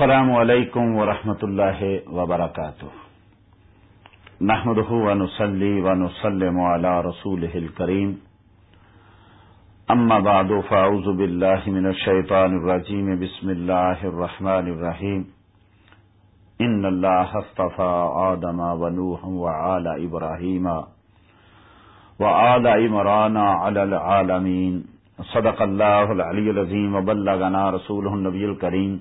السلام علیکم ورحمۃ اللہ وبرکاتہ۔ نحمده ونصلي ونسلم على رسوله الكريم اما بعد، فاعوذ بالله من الشيطان الرجيم بسم الله الرحمن الرحيم ان الله اصطفى آدم ونوح وعلى ابراهيم وعلى عمران على العالمين صدق الله العلي العظيم وبلغنا رسوله النبي الكريم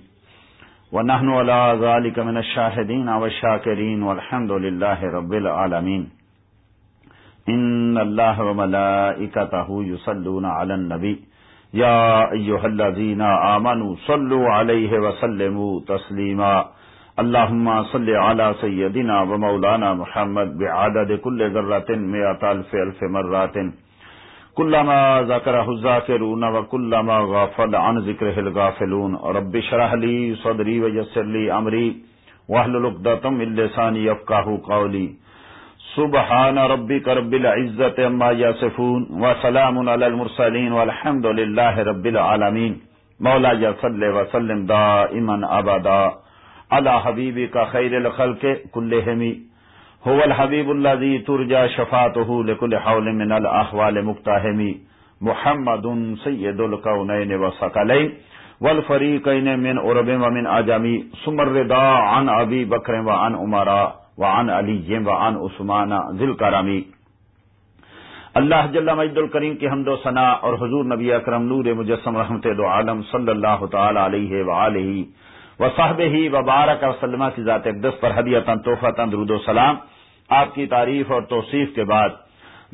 ونحن على ذلك من الشاهدين والشاكرين والحمد لله رب العالمين إن الله وملائكته يصلون على النبي يا أيها الذين آمنوا صلوا عليه وسلموا تسليما اللهم صل على سيدنا ومولانا محمد بعدد كل ذرة مئة ألف ألف مرات کلامہ كلما ذكره الذاكرون وكلما غافل عن ذكره الغافلون. رب شرح لي صدري ويسر لي أمري واحلل عقدة من لساني يفقهوا قولي سبحان ربك رب العزة عما يصفون وسلام على المرسلين والحمد لله رب العالمين مولا صل وسلم دائما أبدا على حبيبك خير الخلق كلهم هو الحبیب الذي ترجى شفاعته لكل حول من الاحوال مقتحم محمد سید الكونين وثقلين والفريقين من عرب ومن اجم ثم الرضا عن ابي بكر وعن عمر وعن علي وعن عثمان ذي الكرم اللہ جل مجد الکریم کی حمد و ثناء اور حضور نبی اکرم نور مجسم رحمت دو عالم صلی اللہ تعالی علیہ وآلہ و صاحب ہی وبارک وسلمہ کی ذات اقدس پر حدیت تحفہ درود و سلام۔ آپ کی تعریف اور توصیف کے بعد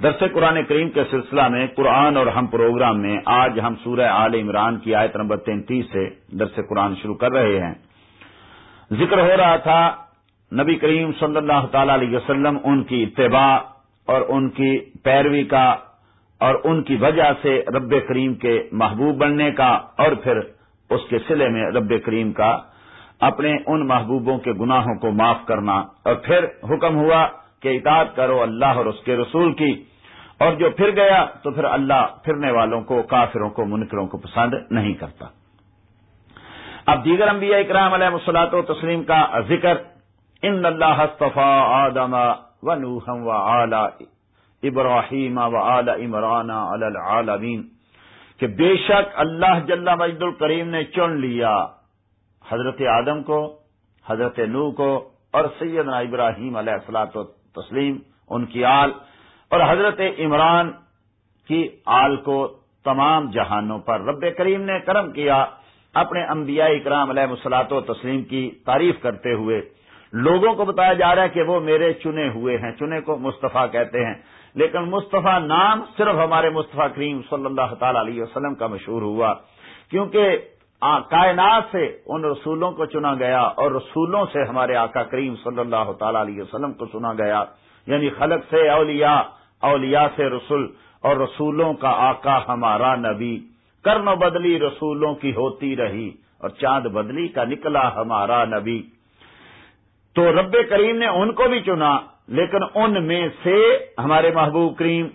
درس قرآن کریم کے سلسلہ میں قرآن اور ہم پروگرام میں آج ہم سورہ عال عمران کی آیت نمبر تینتیس سے درس قرآن شروع کر رہے ہیں۔ ذکر ہو رہا تھا نبی کریم صلی اللہ تعالی علیہ وسلم ان کی اتباع اور ان کی پیروی کا اور ان کی وجہ سے رب کریم کے محبوب بننے کا اور پھر اس کے سلے میں رب کریم کا اپنے ان محبوبوں کے گناہوں کو معاف کرنا اور پھر حکم ہوا کہ اطاعت کرو اللہ اور اس کے رسول کی۔ اور جو پھر گیا تو پھر اللہ پھرنے والوں کو، کافروں کو، منکروں کو پسند نہیں کرتا۔ اب دیگر انبیاء اکرام علیہ مسلاط و تسلیم کا ذکر، ان اللہ آدم و نوحم و اعلی ابراہیم و اعلی عمران العالمین، کہ بے شک اللہ جل مجد الکریم نے چن لیا۔ حضرت آدم کو، حضرت نو کو اور سیدنا ابراہیم علیہ السلاط و تسلیم ان کی آل اور حضرت عمران کی آل کو تمام جہانوں پر رب کریم نے کرم کیا، اپنے انبیاء اکرام علیہ مسلاط و تسلیم کی تعریف کرتے ہوئے۔ لوگوں کو بتایا جا رہا ہے کہ وہ میرے چنے ہوئے ہیں، چنے کو مصطفیٰ کہتے ہیں۔ لیکن مصطفیٰ نام صرف ہمارے مصطفیٰ کریم صلی اللہ تعالی علیہ وسلم کا مشہور ہوا، کیونکہ کائنات سے ان رسولوں کو چنا گیا اور رسولوں سے ہمارے آقا کریم صلی اللہ تعالی علیہ وسلم کو چنا گیا۔ یعنی خلق سے اولیاء اولیاء سے رسول اور رسولوں کا آقا ہمارا نبی۔ کرن و بدلی رسولوں کی ہوتی رہی اور چاند بدلی کا نکلا ہمارا نبی۔ تو رب کریم نے ان کو بھی چنا، لیکن ان میں سے ہمارے محبوب کریم،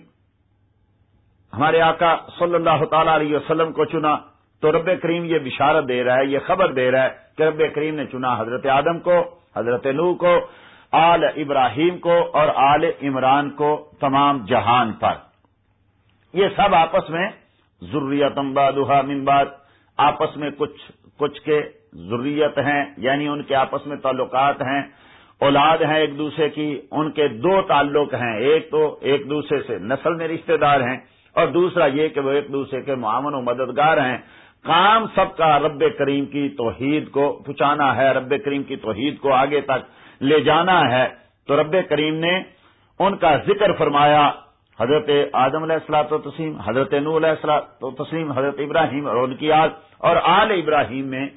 ہمارے آقا صلی اللہ تعالی علیہ وسلم کو چنا۔ تو رب کریم یہ بشارت دے رہا ہے، یہ خبر دے رہا ہے کہ رب کریم نے چنا حضرت آدم کو، حضرت نو کو، آل ابراہیم کو اور آل عمران کو تمام جہان پر۔ یہ سب آپس میں ضروریت امبادہ ممباد آپس میں کچھ کچھ کے ضروریت ہیں یعنی ان کے آپس میں تعلقات ہیں۔ اولاد ہیں ایک دوسرے کی، ان کے دو تعلق ہیں، ایک تو ایک دوسرے سے نسل میں رشتہ دار ہیں اور دوسرا یہ کہ وہ ایک دوسرے کے معاون و مددگار ہیں۔ کام سب کا رب کریم کی توحید کو پہنچانا ہے، رب کریم کی توحید کو آگے تک لے جانا ہے۔ تو رب کریم نے ان کا ذکر فرمایا، حضرت آدم علیہ السلاط و تسلیم حضرت نو علیہ السلاط و تسلیم حضرت ابراہیم اور ان کی آل اور آل ابراہیم میں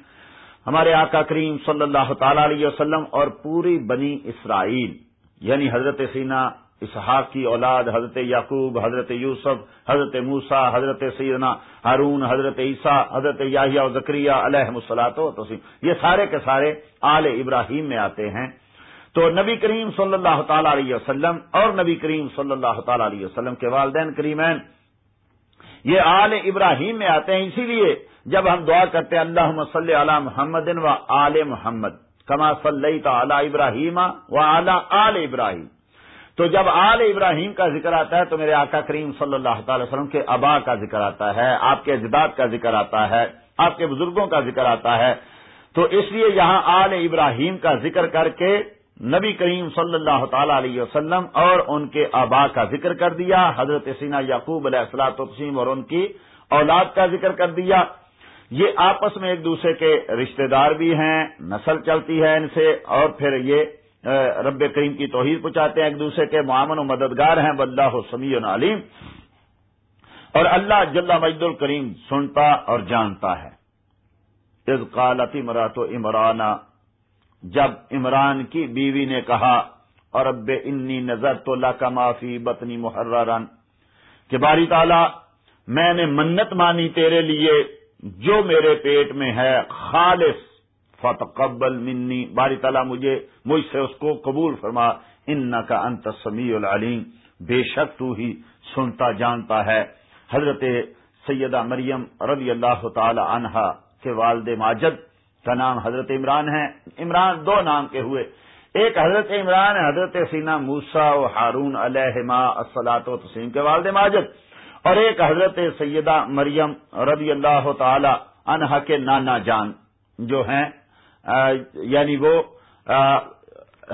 ہمارے آقا کریم صلی اللہ تعالی علیہ وسلم اور پوری بنی اسرائیل یعنی حضرت سینا اسحاق کی اولاد حضرت یعقوب، حضرت یوسف، حضرت موسا حضرت سیدنا ہارون، حضرت عیسیٰ، حضرت یاہیا و ذکریہ علیہ مسلاط و تسیم یہ سارے کے سارے آل ابراہیم میں آتے ہیں۔ تو نبی کریم صلی اللہ تعالی علیہ وسلم اور نبی کریم صلی اللہ تعالی علیہ وسلم کے والدین کریمین، یہ آل ابراہیم میں آتے ہیں۔ اسی لیے جب ہم دعا کرتے ہیں اللہ صلی علی محمد و آل محمد، کما صلی تعلی ابراہیم و اعلی آل ابراہیم۔ تو جب آل ابراہیم کا ذکر آتا ہے تو میرے آقا کریم صلی اللہ تعالی وسلم کے ابا کا ذکر آتا ہے، آپ کے اجداد کا ذکر آتا ہے، آپ کے بزرگوں کا ذکر آتا ہے۔ تو اس لیے یہاں آل ابراہیم کا ذکر کر کے نبی کریم صلی اللہ تعالی علیہ وسلم اور ان کے آبا کا ذکر کر دیا، حضرت سینا یعقوب علیہ السلاط وسیم اور ان کی اولاد کا ذکر کر دیا۔ یہ آپس میں ایک دوسرے کے رشتہ دار بھی ہیں، نسل چلتی ہے ان سے اور پھر یہ رب کریم کی توحید پہنچاتے ہیں ایک دوسرے کے معامن و مددگار ہیں بلّہ سمیع علیم۔ اور اللہ جل مجد الکریم سنتا اور جانتا ہے۔ از قالتی مراتو عمرانہ جب عمران کی بیوی نے کہا اور اب انی نظر تو کا معافی بتنی محررن کہ باری تعالی، میں نے منت مانی تیرے لیے، جو میرے پیٹ میں ہے، خالص فتقبل منی۔ باری تعالیٰ مجھے، مجھ سے اس کو قبول فرما۔ ان کا انت سمیع العلیم۔ بے شک تو ہی سنتا جانتا ہے۔ حضرت سیدہ مریم رضی اللہ تعالی عنہا کے والد ماجد کا نام حضرت عمران ہے۔ عمران دو نام کے ہوئے۔ ایک حضرت عمران، حضرت سینا موسا و ہارون علیہما السلاط و تسیم کے والد ماجد۔ اور ایک حضرت سیدہ مریم رضی اللہ تعالی عنہا کے نانا جان جو ہیں۔ یعنی وہ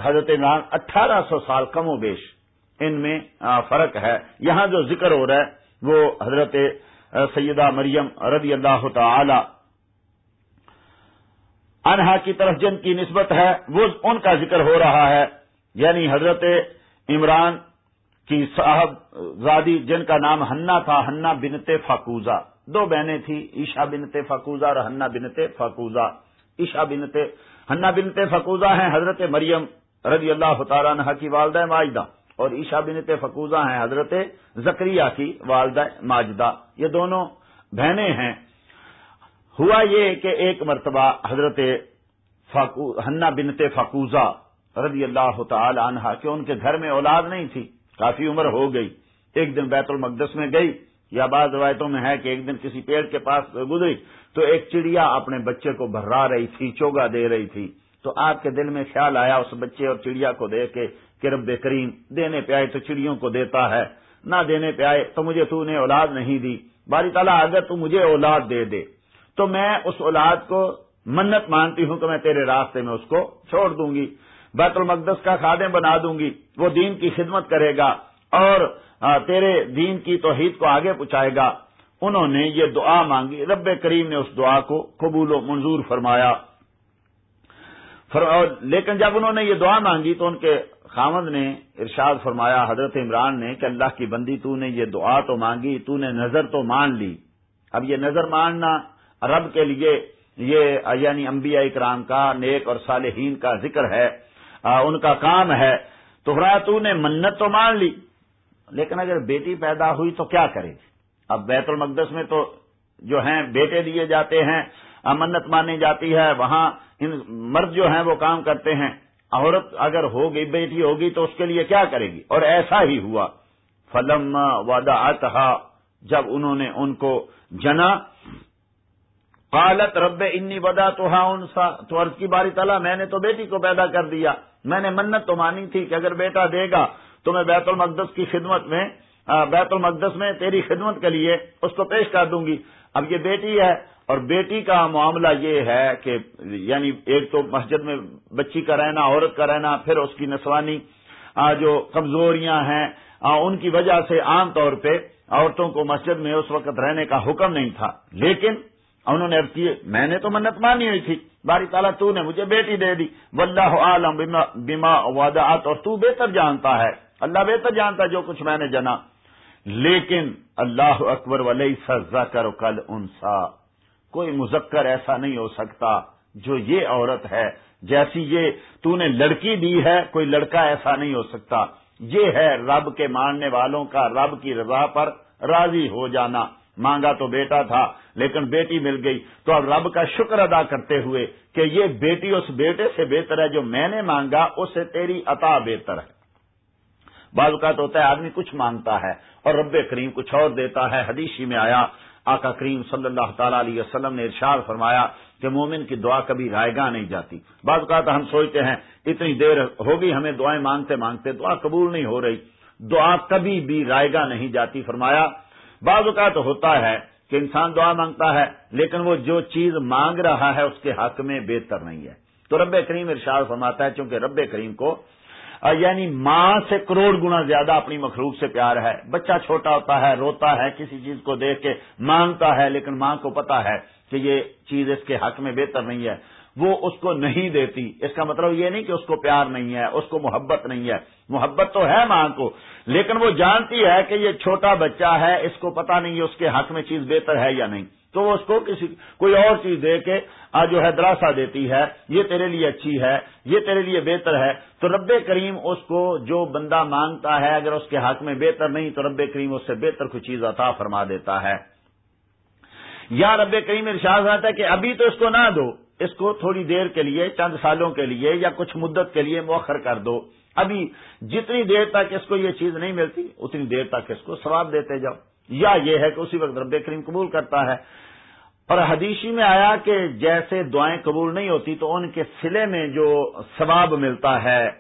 حضرت عمران اٹھارہ سو سال کم و بیش ان میں فرق ہے۔ یہاں جو ذکر ہو رہا ہے، وہ حضرت سیدہ مریم رضی اللہ تعالی انہا کی طرف جن کی نسبت ہے، وہ ان کا ذکر ہو رہا ہے۔ یعنی حضرت عمران کی صاحب زادی، جن کا نام ہننا تھا ہننا بنتے فاکوزا دو بہنیں تھیں عشا بنتے فاکوزا اور ہننا بنتے فاکوزا عشا بنتے ہننا بنتے فکوزا ہیں، حضرت مریم رضی اللہ تعالیٰ عنہ کی والدہ ماجدہ۔ اور عشا بنتے فکوزا ہیں، حضرت زکریہ کی والدہ ماجدہ۔ یہ دونوں بہنیں ہیں۔ ہوا یہ کہ ایک مرتبہ حضرت ہنہ بنتے فقوزہ رضی اللہ تعالی عنہا کہ ان کے گھر میں اولاد نہیں تھی، کافی عمر ہو گئی۔ ایک دن بیت المقدس میں گئی، یا بعض روایتوں میں ہے کہ ایک دن کسی پیڑ کے پاس گزری۔ تو ایک چڑیا اپنے بچے کو بھرا رہی تھی، چوگا دے رہی تھی۔ تو آپ کے دل میں خیال آیا اس بچے اور چڑیا کو دے کے کہ رب کریم دینے پہ آئے تو چڑیوں کو دیتا ہے۔ نہ دینے پہ آئے تو مجھے تو نے اولاد نہیں دی۔ باری تعالیٰ، اگر تو مجھے اولاد دے دے، تو میں اس اولاد کو منت مانتی ہوں کہ میں تیرے راستے میں اس کو چھوڑ دوں گی۔ بیت المقدس کا خادم بنا دوں گی۔ وہ دین کی خدمت کرے گا اور تیرے دین کی توحید کو آگے پہنچائے گا۔ انہوں نے یہ دعا مانگی۔ رب کریم نے اس دعا کو قبول و منظور فرمایا۔ لیکن جب انہوں نے یہ دعا مانگی تو ان کے خامد نے ارشاد فرمایا، حضرت عمران نے کہ اللہ کی بندی، تو نے یہ دعا تو مانگی، تو نے نظر تو مان لی۔ اب یہ نظر ماننا رب کے لیے یہ یعنی انبیاء اکرام کا، نیک اور صالحین کا ذکر ہے ان کا کام ہے۔ تو تو نے منت تو مان لی، لیکن اگر بیٹی پیدا ہوئی تو کیا کرے؟ گی اب بیت المقدس میں تو جو ہیں بیٹے دیے جاتے ہیں منت مانی جاتی ہے، وہاں ان مرد جو ہیں وہ کام کرتے ہیں۔ عورت اگر ہوگی، بیٹی ہوگی تو اس کے لیے کیا کرے گی؟ اور ایسا ہی ہوا۔ فلم ودا جب انہوں نے ان کو جنا، قالت رب انی بدا تو ہاں تو عرض کی باری تعالیٰ، میں نے تو بیٹی کو پیدا کر دیا۔ میں نے منت تو مانی تھی کہ اگر بیٹا دے گا تو میں بیت المقدس کی خدمت میں بیت المقدس میں تیری خدمت کے لیے اس کو پیش کر دوں گی۔ اب یہ بیٹی ہے اور بیٹی کا معاملہ یہ ہے کہ یعنی ایک تو مسجد میں بچی کا رہنا، عورت کا رہنا، پھر اس کی نسوانی جو کمزوریاں ہیں ان کی وجہ سے عام طور پہ عورتوں کو مسجد میں اس وقت رہنے کا حکم نہیں تھا۔ لیکن انہوں نے میں نے تو منت مانی ہوئی تھی۔ باری تعالیٰ، تو نے مجھے بیٹی دے دی۔ واللہ عالم بما وادعات اور تو بہتر جانتا ہے۔ اللہ بہتر جانتا ہے جو کچھ میں نے جنا۔ لیکن اللہ اکبر ولی سزا کر کل انسا، کوئی مذکر ایسا نہیں ہو سکتا جو یہ عورت ہے۔ جیسی یہ تو نے لڑکی دی ہے، کوئی لڑکا ایسا نہیں ہو سکتا۔ یہ ہے رب کے ماننے والوں کا، رب کی رضا پر راضی ہو جانا۔ مانگا تو بیٹا تھا، لیکن بیٹی مل گئی۔ تو اب رب کا شکر ادا کرتے ہوئے کہ یہ بیٹی اس بیٹے سے بہتر ہے جو میں نے مانگا اس سے تیری عطا بہتر ہے۔ بعض اوقات ہوتا ہے آدمی کچھ مانگتا ہے اور رب کریم کچھ اور دیتا ہے۔ حدیثی میں آیا، آقا کریم صلی اللہ تعالی علیہ وسلم نے ارشاد فرمایا کہ مومن کی دعا کبھی رائے گاہ نہیں جاتی۔ بعض اوقات ہم سوچتے ہیں، اتنی دیر ہوگی ہمیں دعائیں مانگتے مانگتے دعا قبول نہیں ہو رہی۔ دعا کبھی بھی رائے گاہ نہیں جاتی۔ فرمایا، بعض اوقات ہوتا ہے کہ انسان دعا مانگتا ہے، لیکن وہ جو چیز مانگ رہا ہے اس کے حق میں بہتر نہیں ہے۔ تو رب کریم ارشاد فرماتا ہے، چونکہ رب کریم کو یعنی ماں سے کروڑ گنا زیادہ اپنی مخلوق سے پیار ہے۔ بچہ چھوٹا ہوتا ہے، روتا ہے، کسی چیز کو دیکھ کے مانگتا ہے، لیکن ماں کو پتا ہے کہ یہ چیز اس کے حق میں بہتر نہیں ہے۔ وہ اس کو نہیں دیتی۔ اس کا مطلب یہ نہیں کہ اس کو پیار نہیں ہے، اس کو محبت نہیں ہے۔ محبت تو ہے ماں کو، لیکن وہ جانتی ہے کہ یہ چھوٹا بچہ ہے، اس کو پتا نہیں ہے اس کے حق میں چیز بہتر ہے یا نہیں۔ تو وہ اس کو کسی کوئی اور چیز دے کے جو ہے دراسا دیتی ہے، یہ تیرے لیے اچھی ہے، یہ تیرے لیے بہتر ہے، تو رب کریم اس کو جو بندہ مانگتا ہے، اگر اس کے حق میں بہتر نہیں، تو رب کریم اس سے بہتر کوئی چیز عطا فرما دیتا ہے۔ یا رب کریم ارشاد آتا ہے کہ ابھی تو اس کو نہ دو، اس کو تھوڑی دیر کے لیے، چند سالوں کے لیے یا کچھ مدت کے لیے مؤخر کر دو۔ ابھی جتنی دیر تک اس کو یہ چیز نہیں ملتی، اتنی دیر تک اس کو ثواب دیتے جاؤ۔ یا یہ ہے کہ اسی وقت رب کریم قبول کرتا ہے۔ اور حدیثی میں آیا کہ جیسے دعائیں قبول نہیں ہوتی تو ان کے سلے میں جو ثواب ملتا ہے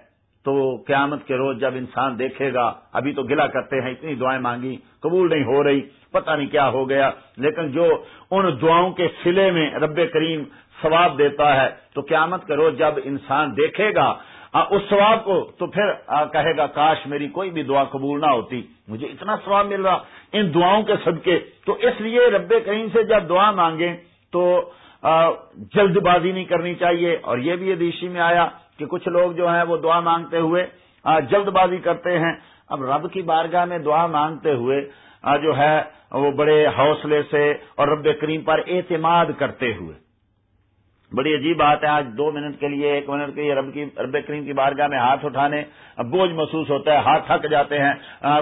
تو قیامت کے روز جب انسان دیکھے گا، ابھی تو گلا کرتے ہیں، اتنی دعائیں مانگی، قبول نہیں ہو رہی، پتہ نہیں کیا ہو گیا۔ لیکن جو ان دعاؤں کے سلے میں رب کریم ثواب دیتا ہے تو قیامت کے روز جب انسان دیکھے گا اس ثواب کو تو پھر کہے گا، کاش میری کوئی بھی دعا قبول نہ ہوتی۔ مجھے اتنا ثواب مل رہا۔ ان دعاؤں کے صدقے۔ تو اس لیے رب کریم سے جب دعا مانگیں تو جلد بازی نہیں کرنی چاہیے۔ اور یہ بھی ادیشی میں آیا کہ کچھ لوگ جو ہیں وہ دعا مانگتے ہوئے جلد بازی کرتے ہیں۔ اب رب کی بارگاہ میں دعا مانگتے ہوئے جو ہے وہ بڑے حوصلے سے اور رب کریم پر اعتماد کرتے ہوئے۔ بڑی عجیب بات ہے، آج دو منٹ کے لیے، ایک منٹ کے لیے رب کی، رب کریم کی بارگاہ میں ہاتھ اٹھانے بوجھ محسوس ہوتا ہے، ہاتھ تھک جاتے ہیں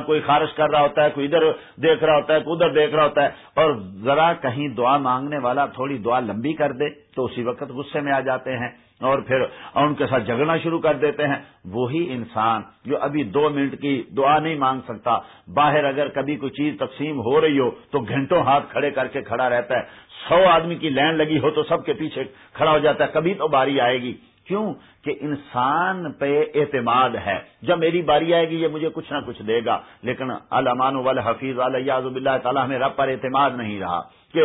کوئی خارش کر رہا ہوتا ہے، کوئی ادھر دیکھ رہا ہوتا ہے، کوئی ادھر دیکھ رہا ہوتا ہے، اور ذرا کہیں دعا مانگنے والا تھوڑی دعا لمبی کر دے تو اسی وقت غصے میں آ جاتے ہیں۔ اور پھر ان کے ساتھ جگڑنا شروع کر دیتے ہیں۔ وہی انسان جو ابھی دو منٹ کی دعا نہیں مانگ سکتا، باہر اگر کبھی کوئی چیز تقسیم ہو رہی ہو تو گھنٹوں ہاتھ کھڑے کر کے کھڑا رہتا ہے۔ سو آدمی کی لین لگی ہو تو سب کے پیچھے کھڑا ہو جاتا ہے، کبھی تو باری آئے گی۔ کیوں؟ کہ انسان پہ اعتماد ہے۔ جب میری باری آئے گی، یہ مجھے کچھ نہ کچھ دے گا۔ لیکن علمان حفیظ علیہ اللہ تعالیٰ ہمیں رب پر اعتماد نہیں رہا کہ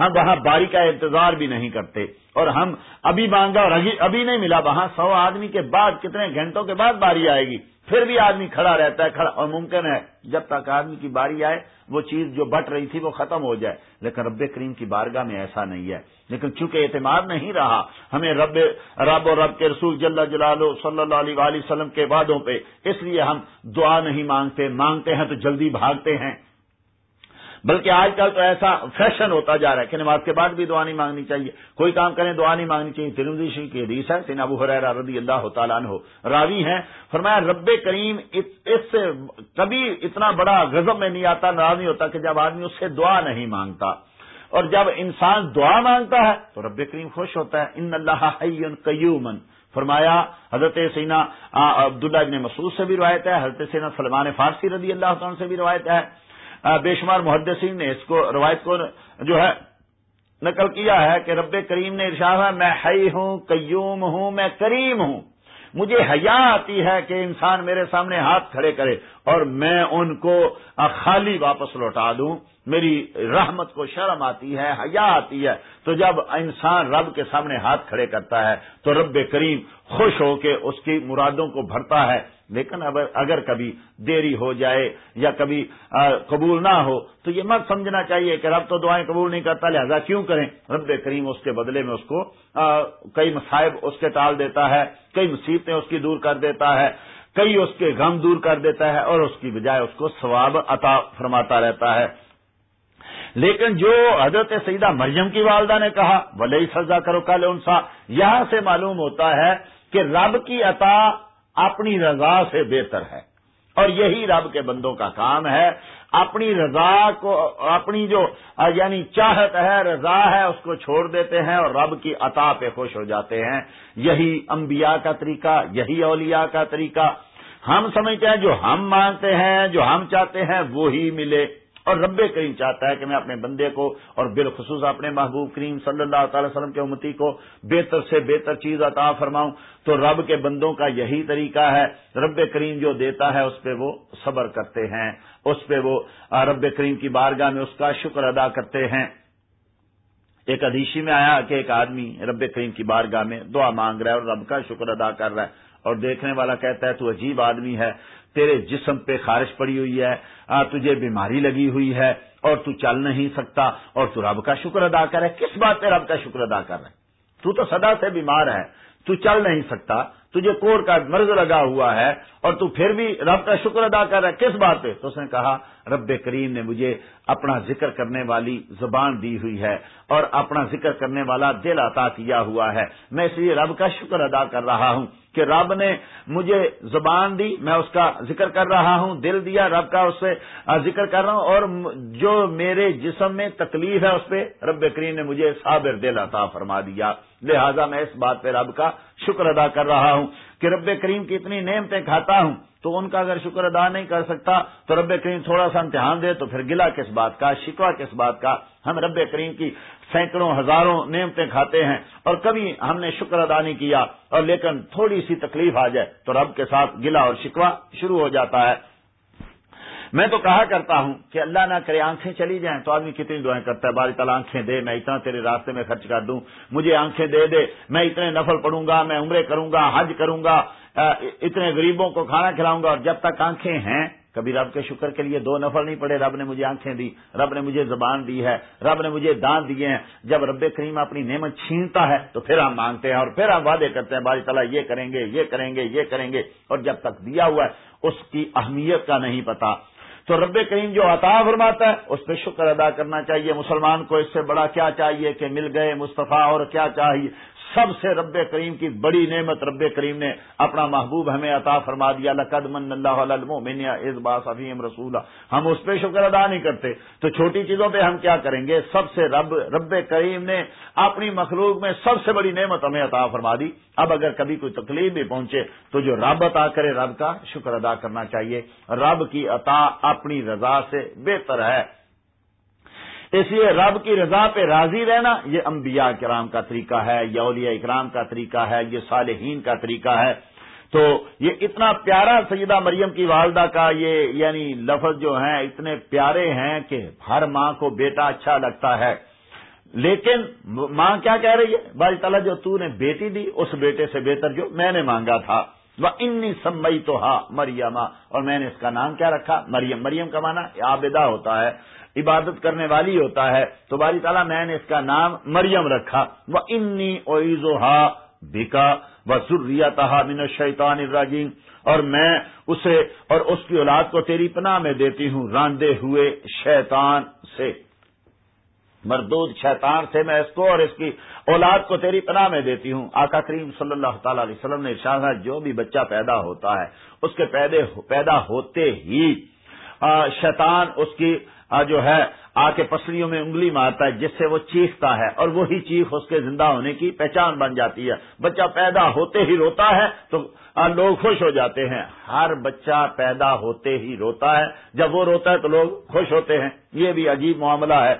ہم وہاں باری کا انتظار بھی نہیں کرتے۔ اور ہم ابھی مانگا اور ابھی نہیں ملا، وہاں سو آدمی کے بعد، کتنے گھنٹوں کے بعد باری آئے گی۔ پھر بھی آدمی کھڑا رہتا ہے، کھڑا اور ممکن ہے، جب تک آدمی کی باری آئے، وہ چیز جو بٹ رہی تھی، وہ ختم ہو جائے۔ لیکن رب کریم کی بارگاہ میں ایسا نہیں ہے۔ لیکن چونکہ اعتماد نہیں رہا، ہمیں رب رب اور رب کے رسول جل جلال صلی اللہ علیہ وآلہ وسلم کے وعدوں پہ۔ اس لیے ہم دعا نہیں مانگتے مانگتے ہیں تو جلدی بھاگتے ہیں۔ بلکہ آج کل تو ایسا فیشن ہوتا جا رہا ہے کہ نماز کے بعد بھی دعا نہیں مانگنی چاہیے۔ کوئی کام کریں دعا نہیں مانگنی چاہیے۔ ترمزی شریف کی حدیث ہے سین ابو حریر رضی اللہ تعالیٰ عنہ راوی ہیں۔ فرمایا، رب کریم اس سے کبھی اتنا بڑا غضب میں نہیں آتا، ناراض نہیں ہوتا کہ جب آدمی اس سے دعا نہیں مانگتا۔ اور جب انسان دعا مانگتا ہے تو رب کریم خوش ہوتا ہے، ان اللہ قیومن۔ فرمایا، حضرت سینا عبداللہ ابن مسعود سے بھی روایت ہے، حضرت سینا سلمان فارسی رضی اللہ تعالیٰ سے بھی روایت ہے۔ بے شمار محدثین نے اس کو، روایت کو جو ہے، نقل کیا ہے کہ رب کریم نے ارشاد ہے میں حی ہوں، قیوم ہوں، میں کریم ہوں۔ مجھے حیا آتی ہے کہ انسان میرے سامنے ہاتھ کھڑے کرے اور میں ان کو خالی واپس لوٹا دوں۔ میری رحمت کو شرم آتی ہے، حیا آتی ہے۔ تو جب انسان رب کے سامنے ہاتھ کھڑے کرتا ہے تو رب کریم خوش ہو کے اس کی مرادوں کو بھرتا ہے۔ لیکن اگر کبھی دیری ہو جائے یا کبھی قبول نہ ہو، تو یہ مت سمجھنا چاہیے کہ رب تو دعائیں قبول نہیں کرتا، لہذا کیوں کریں؟ رب کریم اس کے بدلے میں اس کو کئی مصائب اس کے ٹال دیتا ہے، کئی مصیبتیں اس کی دور کر دیتا ہے، کئی اس کے غم دور کر دیتا ہے اور اس کی بجائے اس کو ثواب عطا فرماتا رہتا ہے۔ لیکن جو حضرت سیدہ مریم کی والدہ نے کہا ولی سزا کرو کل انسا یہاں سے معلوم ہوتا ہے کہ رب کی عطا اپنی رضا سے بہتر ہے۔ اور یہی رب کے بندوں کا کام ہے۔ اپنی رضا کو، اپنی جو یعنی چاہت ہے، رضا ہے، اس کو چھوڑ دیتے ہیں اور رب کی عطا پہ خوش ہو جاتے ہیں۔ یہی انبیاء کا طریقہ، یہی اولیاء کا طریقہ۔ ہم سمجھتے ہیں جو ہم مانگتے ہیں، جو ہم چاہتے ہیں، وہی ملے۔ اور رب کریم چاہتا ہے کہ میں اپنے بندے کو اور بالخصوص اپنے محبوب کریم صلی اللہ تعالی وسلم کے امتی کو بہتر سے بہتر چیز عطا فرماؤں۔ تو رب کے بندوں کا یہی طریقہ ہے۔ رب کریم جو دیتا ہے اس پہ وہ صبر کرتے ہیں۔ اس پہ وہ رب کریم کی بارگاہ میں اس کا شکر ادا کرتے ہیں۔ ایک ادیشی میں آیا کہ ایک آدمی رب کریم کی بارگاہ میں دعا مانگ رہا ہے اور رب کا شکر ادا کر رہا ہے اور دیکھنے والا کہتا ہے تو عجیب آدمی ہے۔ تیرے جسم پہ خارش پڑی ہوئی ہے تجھے بیماری لگی ہوئی ہے، اور تو چل نہیں سکتا، اور تو رب کا شکر ادا کر کس بات پہ رب کا شکر ادا کر رہا ہے؟ تو تو سدا سے بیمار ہے، تو چل نہیں سکتا، تجھے کور کا مرض لگا ہوا ہے، اور تو پھر بھی رب کا شکر ادا کر رہا ہے۔ کس بات پہ؟ تو اس نے کہا، رب کریم نے مجھے اپنا ذکر کرنے والی زبان دی ہوئی ہے، اور اپنا ذکر کرنے والا دل عطا کیا ہوا ہے۔ میں اس لیے رب کا شکر ادا کر رہا ہوں۔ کہ رب نے مجھے زبان دی، میں اس کا ذکر کر رہا ہوں، دل دیا، رب کا اس سے ذکر کر رہا ہوں، اور جو میرے جسم میں تکلیف ہے اس پہ رب کریم نے مجھے صابر دل عطا فرما دیا۔ لہذا میں اس بات پہ رب کا شکر ادا کر رہا ہوں کہ رب کریم کی اتنی نعمتیں کھاتا ہوں، تو ان کا اگر شکر ادا نہیں کر سکتا، تو رب کریم تھوڑا سا امتحان دے تو پھر گلا کس بات کا شکوا کس بات کا۔ ہم رب کریم کی سینکڑوں ہزاروں نعمتیں کھاتے ہیں اور کبھی ہم نے شکر ادا نہیں کیا اور لیکن تھوڑی سی تکلیف آ جائے تو رب کے ساتھ گلا اور شکوا شروع ہو جاتا ہے۔ میں تو کہا کرتا ہوں کہ اللہ نہ کرے آنکھیں چلی جائیں تو آدمی کتنی دعائیں کرتا ہے۔ باری تعالیٰ آنکھیں دے، میں اتنا تیرے راستے میں خرچ کر دوں۔ مجھے آنکھیں دے دے، میں اتنے نفل پڑوں گا، میں عمرے کروں گا، حج کروں گا اتنے غریبوں کو کھانا کھلاؤں گا اور جب تک آنکھیں ہیں کبھی رب کے شکر کے لیے دو نفر نہیں پڑے، رب نے مجھے آنکھیں دی، رب نے مجھے زبان دی ہے، رب نے مجھے دان دیے ہیں۔ جب رب کریم اپنی نعمت چھینتا ہے تو پھر ہم مانگتے ہیں اور پھر ہم وعدے کرتے ہیں باری تعالیٰ یہ کریں گے، یہ کریں گے، یہ کریں گے۔ اور جب تک دیا ہوا ہے، اس کی اہمیت کا نہیں پتا۔ تو رب کریم جو عطا فرماتا ہے، اس پہ شکر ادا کرنا چاہیے۔ مسلمان کو اس سے بڑا کیا چاہیے کہ مل گئے مصطفیٰ اور کیا چاہیے؟ سب سے رب کریم کی بڑی نعمت رب کریم نے اپنا محبوب ہمیں عطا فرما دیا. لقد من اللہ علیہ از باس افیم رسول ہم اس پہ شکر ادا نہیں کرتے. تو چھوٹی چیزوں پہ ہم کیا کریں گے؟ سب سے رب رب کریم نے اپنی مخلوق میں سب سے بڑی نعمت ہمیں عطا فرما دی. اب اگر کبھی کوئی تکلیف بھی پہنچے تو جو رب عطا کرے رب کا شکر ادا کرنا چاہیے. رب کی عطا اپنی رضا سے بہتر ہے. اس لیے رب کی رضا پہ راضی رہنا یہ انبیاء کرام کا طریقہ ہے، یہ اولیاء اکرام کا طریقہ ہے، یہ صالحین کا طریقہ ہے۔ تو یہ اتنا پیارا سیدہ مریم کی والدہ کا یہ یعنی لفظ جو ہیں اتنے پیارے ہیں کہ ہر ماں کو بیٹا اچھا لگتا ہے۔ لیکن ماں کیا کہہ رہی ہے؟ بھائی تعالیٰ جو تو نے بیٹی دی، اس بیٹے سے بہتر جو میں نے مانگا تھا۔ وہ انی سمئی تو ہاں مریم اور میں نے اس کا نام کیا رکھا؟ مریم۔ مریم کا مانا آبدہ ہوتا ہے۔ عبادت کرنے والی ہوتا ہے تو باری تعالیٰ میں نے اس کا نام مریم رکھا۔ وہ انی اویزو ہا بکا و ضروریات من شیطان الراجیم اور میں اسے اور اس کی اولاد کو تیری پناہ میں دیتی ہوں، راندے ہوئے شیطان سے۔ مردود شیطان سے میں اس کو اور اس کی اولاد کو تیری پناہ میں دیتی ہوں۔ آقا کریم صلی اللہ تعالی علیہ وسلم نے ارشاد جو بھی بچہ پیدا ہوتا ہے، اس کے پیدا ہوتے ہی شیطان اس کی جو ہے، آ کے پسلیوں میں انگلی مارتا ہے، جس سے وہ چیختا ہے اور وہی چیخ اس کے زندہ ہونے کی پہچان بن جاتی ہے۔ بچہ پیدا ہوتے ہی روتا ہے تو لوگ خوش ہو جاتے ہیں۔ ہر بچہ پیدا ہوتے ہی روتا ہے۔ جب وہ روتا ہے تو لوگ خوش ہوتے ہیں۔ یہ بھی عجیب معاملہ ہے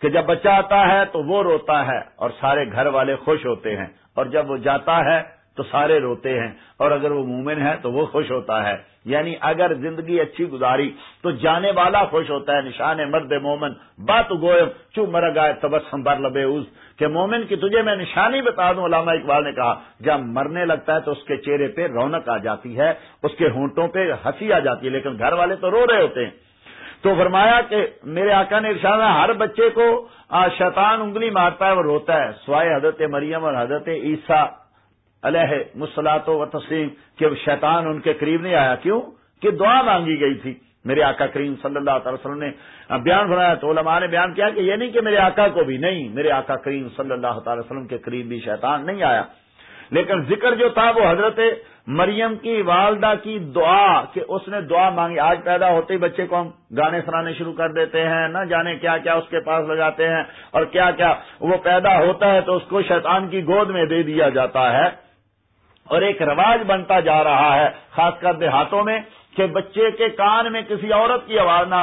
کہ جب بچہ آتا ہے تو وہ روتا ہے اور سارے گھر والے خوش ہوتے ہیں۔ اور جب وہ جاتا ہے تو سارے روتے ہیں اور اگر وہ مومن ہے تو وہ خوش ہوتا ہے یعنی اگر زندگی اچھی گزاری تو جانے والا خوش ہوتا ہے، نشان مرد مومن، بات گوئم چو مر گائے، تبسم بر لبے اس کہ مومن کی تجھے میں نشانی بتا دوں، علامہ اقبال نے کہا، جب مرنے لگتا ہے تو اس کے چہرے پہ رونق آ جاتی ہے، اس کے ہونٹوں پہ ہنسی آ جاتی ہے، لیکن گھر والے تو رو رہے ہوتے ہیں۔ تو فرمایا کہ میرے آقا نے ارشاد ہر بچے کو شیطان انگلی مارتا ہے وہ روتا ہے، سوائے حضرت مریم اور حضرت عیسیٰ۔ علیہ مسلاط و تسلیم کہ شیطان ان کے قریب نہیں آیا۔ کیوں؟ کہ دعا مانگی گئی تھی۔ میرے آقا کریم صلی اللہ تعالی وسلم نے بیان بنایا تو علماء نے بیان کیا کہ یہ نہیں کہ میرے آقا کو بھی نہیں، میرے آقا کریم صلی اللہ تعالی وسلم کے قریب بھی شیطان نہیں آیا۔ لیکن ذکر جو تھا وہ حضرت مریم کی والدہ کی دعا، کہ اس نے دعا مانگی۔ آج پیدا ہوتے ہی بچے کو ہم گانے سنانے شروع کر دیتے ہیں، نہ جانے کیا کیا اس کے پاس لگاتے ہیں اور کیا کیا۔ وہ پیدا ہوتا ہے تو اس کو شیطان کی گود میں دے دیا جاتا ہے۔ اور ایک رواج بنتا جا رہا ہے، خاص کر دیہاتوں میں، کہ بچے کے کان میں کسی عورت کی آواز نہ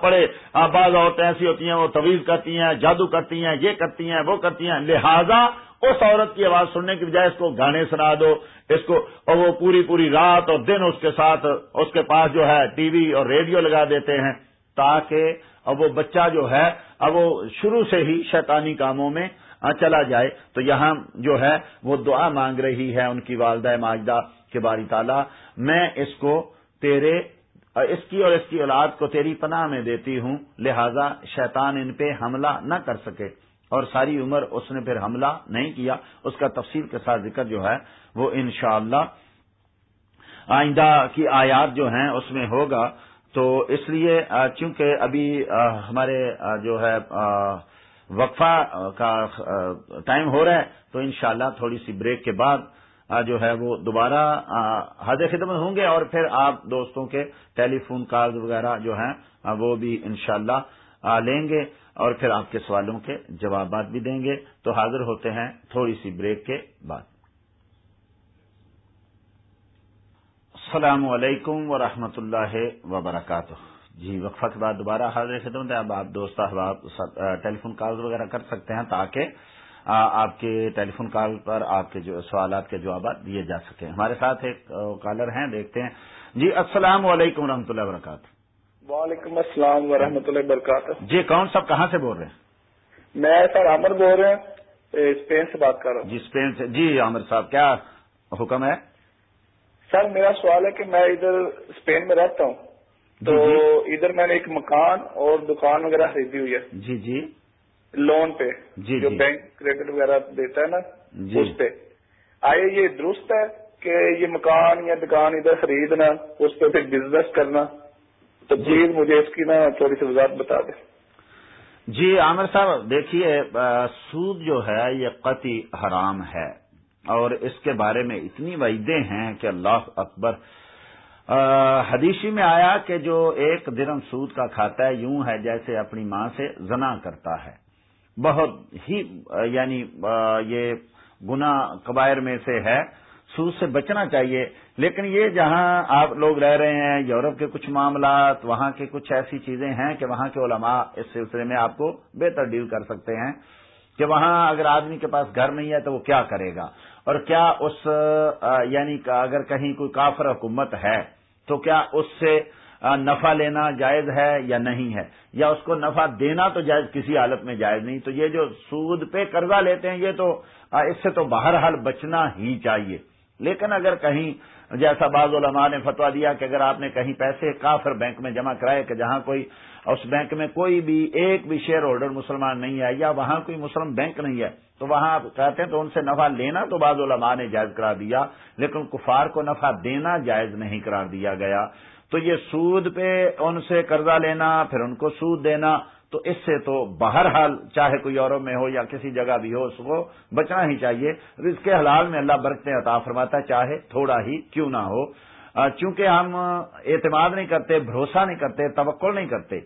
پڑے۔ بعض عورتیں ایسی ہوتی ہیں، وہ طویل کرتی ہیں، جادو کرتی ہیں، یہ کرتی ہیں، وہ کرتی ہیں۔ لہذا اس عورت کی آواز سننے کی بجائے اس کو گانے سنا دو۔ اس کو، اور وہ پوری پوری رات اور دن اس کے ساتھ، اس کے پاس جو ہے، ٹی وی اور ریڈیو لگا دیتے ہیں، تاکہ اب وہ بچہ جو ہے، اب وہ شروع سے ہی شیطانی کاموں میں چلا جائے، تو یہاں جو ہے، وہ دعا مانگ رہی ہے ان کی والدہ ماجدہ کے باری تعالیٰ، میں اس کو تیرے، اس کی اور اس کی اولاد کو تیری پناہ میں دیتی ہوں، لہذا شیطان ان پہ حملہ نہ کر سکے۔ اور ساری عمر اس نے پھر حملہ نہیں کیا۔ اس کا تفصیل کے ساتھ ذکر جو ہے، وہ انشاءاللہ اللہ آئندہ کی آیات جو ہیں، اس میں ہوگا۔ تو اس لیے چونکہ ابھی ہمارے جو ہے وقفہ کا ٹائم ہو رہا ہے، تو انشاءاللہ تھوڑی سی بریک کے بعد جو ہے وہ دوبارہ حاضر خدمت ہوں گے اور پھر آپ دوستوں کے ٹیلی فون کال وغیرہ جو ہیں وہ بھی انشاءاللہ لیں گے اور پھر آپ کے سوالوں کے جوابات بھی دیں گے۔ تو حاضر ہوتے ہیں تھوڑی سی بریک کے بعد۔ السلام علیکم ورحمۃ اللہ وبرکاتہ۔ جی وقفہ کے بعد دوبارہ حاضر خدمت ہے۔ اب آپ دوست احباب ٹیلی فون کال وغیرہ کر سکتے ہیں تاکہ آپ کے ٹیلی فون کال پر آپ کے جو سوالات کے جوابات دیے جا سکیں۔ ہمارے ساتھ ایک کالر ہیں دیکھتے ہیں۔ جی السلام علیکم و اللہ وبرکاتہ۔ وعلیکم السلام ورحمۃ اللہ وبرکاتہ۔ جی کون صاحب کہاں سے بول رہے ہیں؟ میں سر عامر بول رہے ہیں اسپین سے بات کر رہا ہوں۔ جی اسپین سے۔ جی عامر صاحب کیا حکم ہے؟ سر میرا سوال ہے کہ میں ادھر اسپین میں رہتا ہوں۔ تو جی۔ ادھر میں نے ایک مکان اور دکان وغیرہ خریدی ہوئی ہے۔ جی جی۔ لون پہ جی جو جی۔ بینک کریڈٹ وغیرہ دیتا ہے نا جی۔ اس پہ۔ آئے یہ درست ہے کہ یہ مکان یا دکان ادھر خریدنا اس پہ پھر بزنس کرنا۔ تو۔ پلیز مجھے اس کی نا تھوڑی سی وضاحت بتا دیں۔ جی عامر صاحب دیکھیے سود جو ہے یہ قطعی حرام ہے۔ اور اس کے بارے میں اتنی وعدے ہیں کہ اللہ اکبر حدیثی میں آیا کہ جو ایک درم سود کا کھاتا ہے، یوں ہے جیسے اپنی ماں سے زنا کرتا ہے۔ بہت ہی یعنی یہ گنا کبائر میں سے ہے۔ سود سے بچنا چاہیے۔ لیکن یہ جہاں آپ لوگ رہ رہے ہیں، یورپ کے کچھ معاملات، وہاں کے کچھ ایسی چیزیں ہیں کہ وہاں کے علماء اس سلسلے میں آپ کو بہتر ڈیل کر سکتے ہیں کہ وہاں اگر آدمی کے پاس گھر نہیں ہے تو وہ کیا کرے گا۔ اور کیا اس یعنی اگر کہیں کوئی کافر حکومت ہے، تو کیا اس سے نفع لینا جائز ہے یا نہیں ہے؟ یا اس کو نفع دینا تو جائز، کسی حالت میں جائز نہیں؟ تو یہ جو سود پہ قرضہ لیتے ہیں، یہ تو اس سے تو بہرحال بچنا ہی چاہیے۔ لیکن اگر کہیں، جیسا بعض علماء نے فتوا دیا کہ اگر آپ نے کہیں پیسے کافر بینک میں جمع کرائے، کہ جہاں کوئی اس بینک میں کوئی بھی ایک بھی شیئر ہولڈر مسلمان نہیں ہے یا وہاں کوئی مسلم بینک نہیں ہے، تو وہاں آپ کہتے ہیں تو ان سے نفع لینا تو بعض علماء نے جائز قرار دیا، لیکن کفار کو نفع دینا جائز نہیں قرار دیا گیا۔ تو یہ سود پہ ان سے قرضہ لینا، پھر ان کو سود دینا، تو اس سے تو بہرحال چاہے کوئی یورپ میں ہو یا کسی جگہ بھی ہو، اس کو بچنا ہی چاہیے۔ اس کے حلال میں اللہ برکتے عطا فرماتا چاہے تھوڑا ہی کیوں نہ ہو۔ چونکہ ہم اعتماد نہیں کرتے، بھروسہ نہیں کرتے، توقل نہیں کرتے،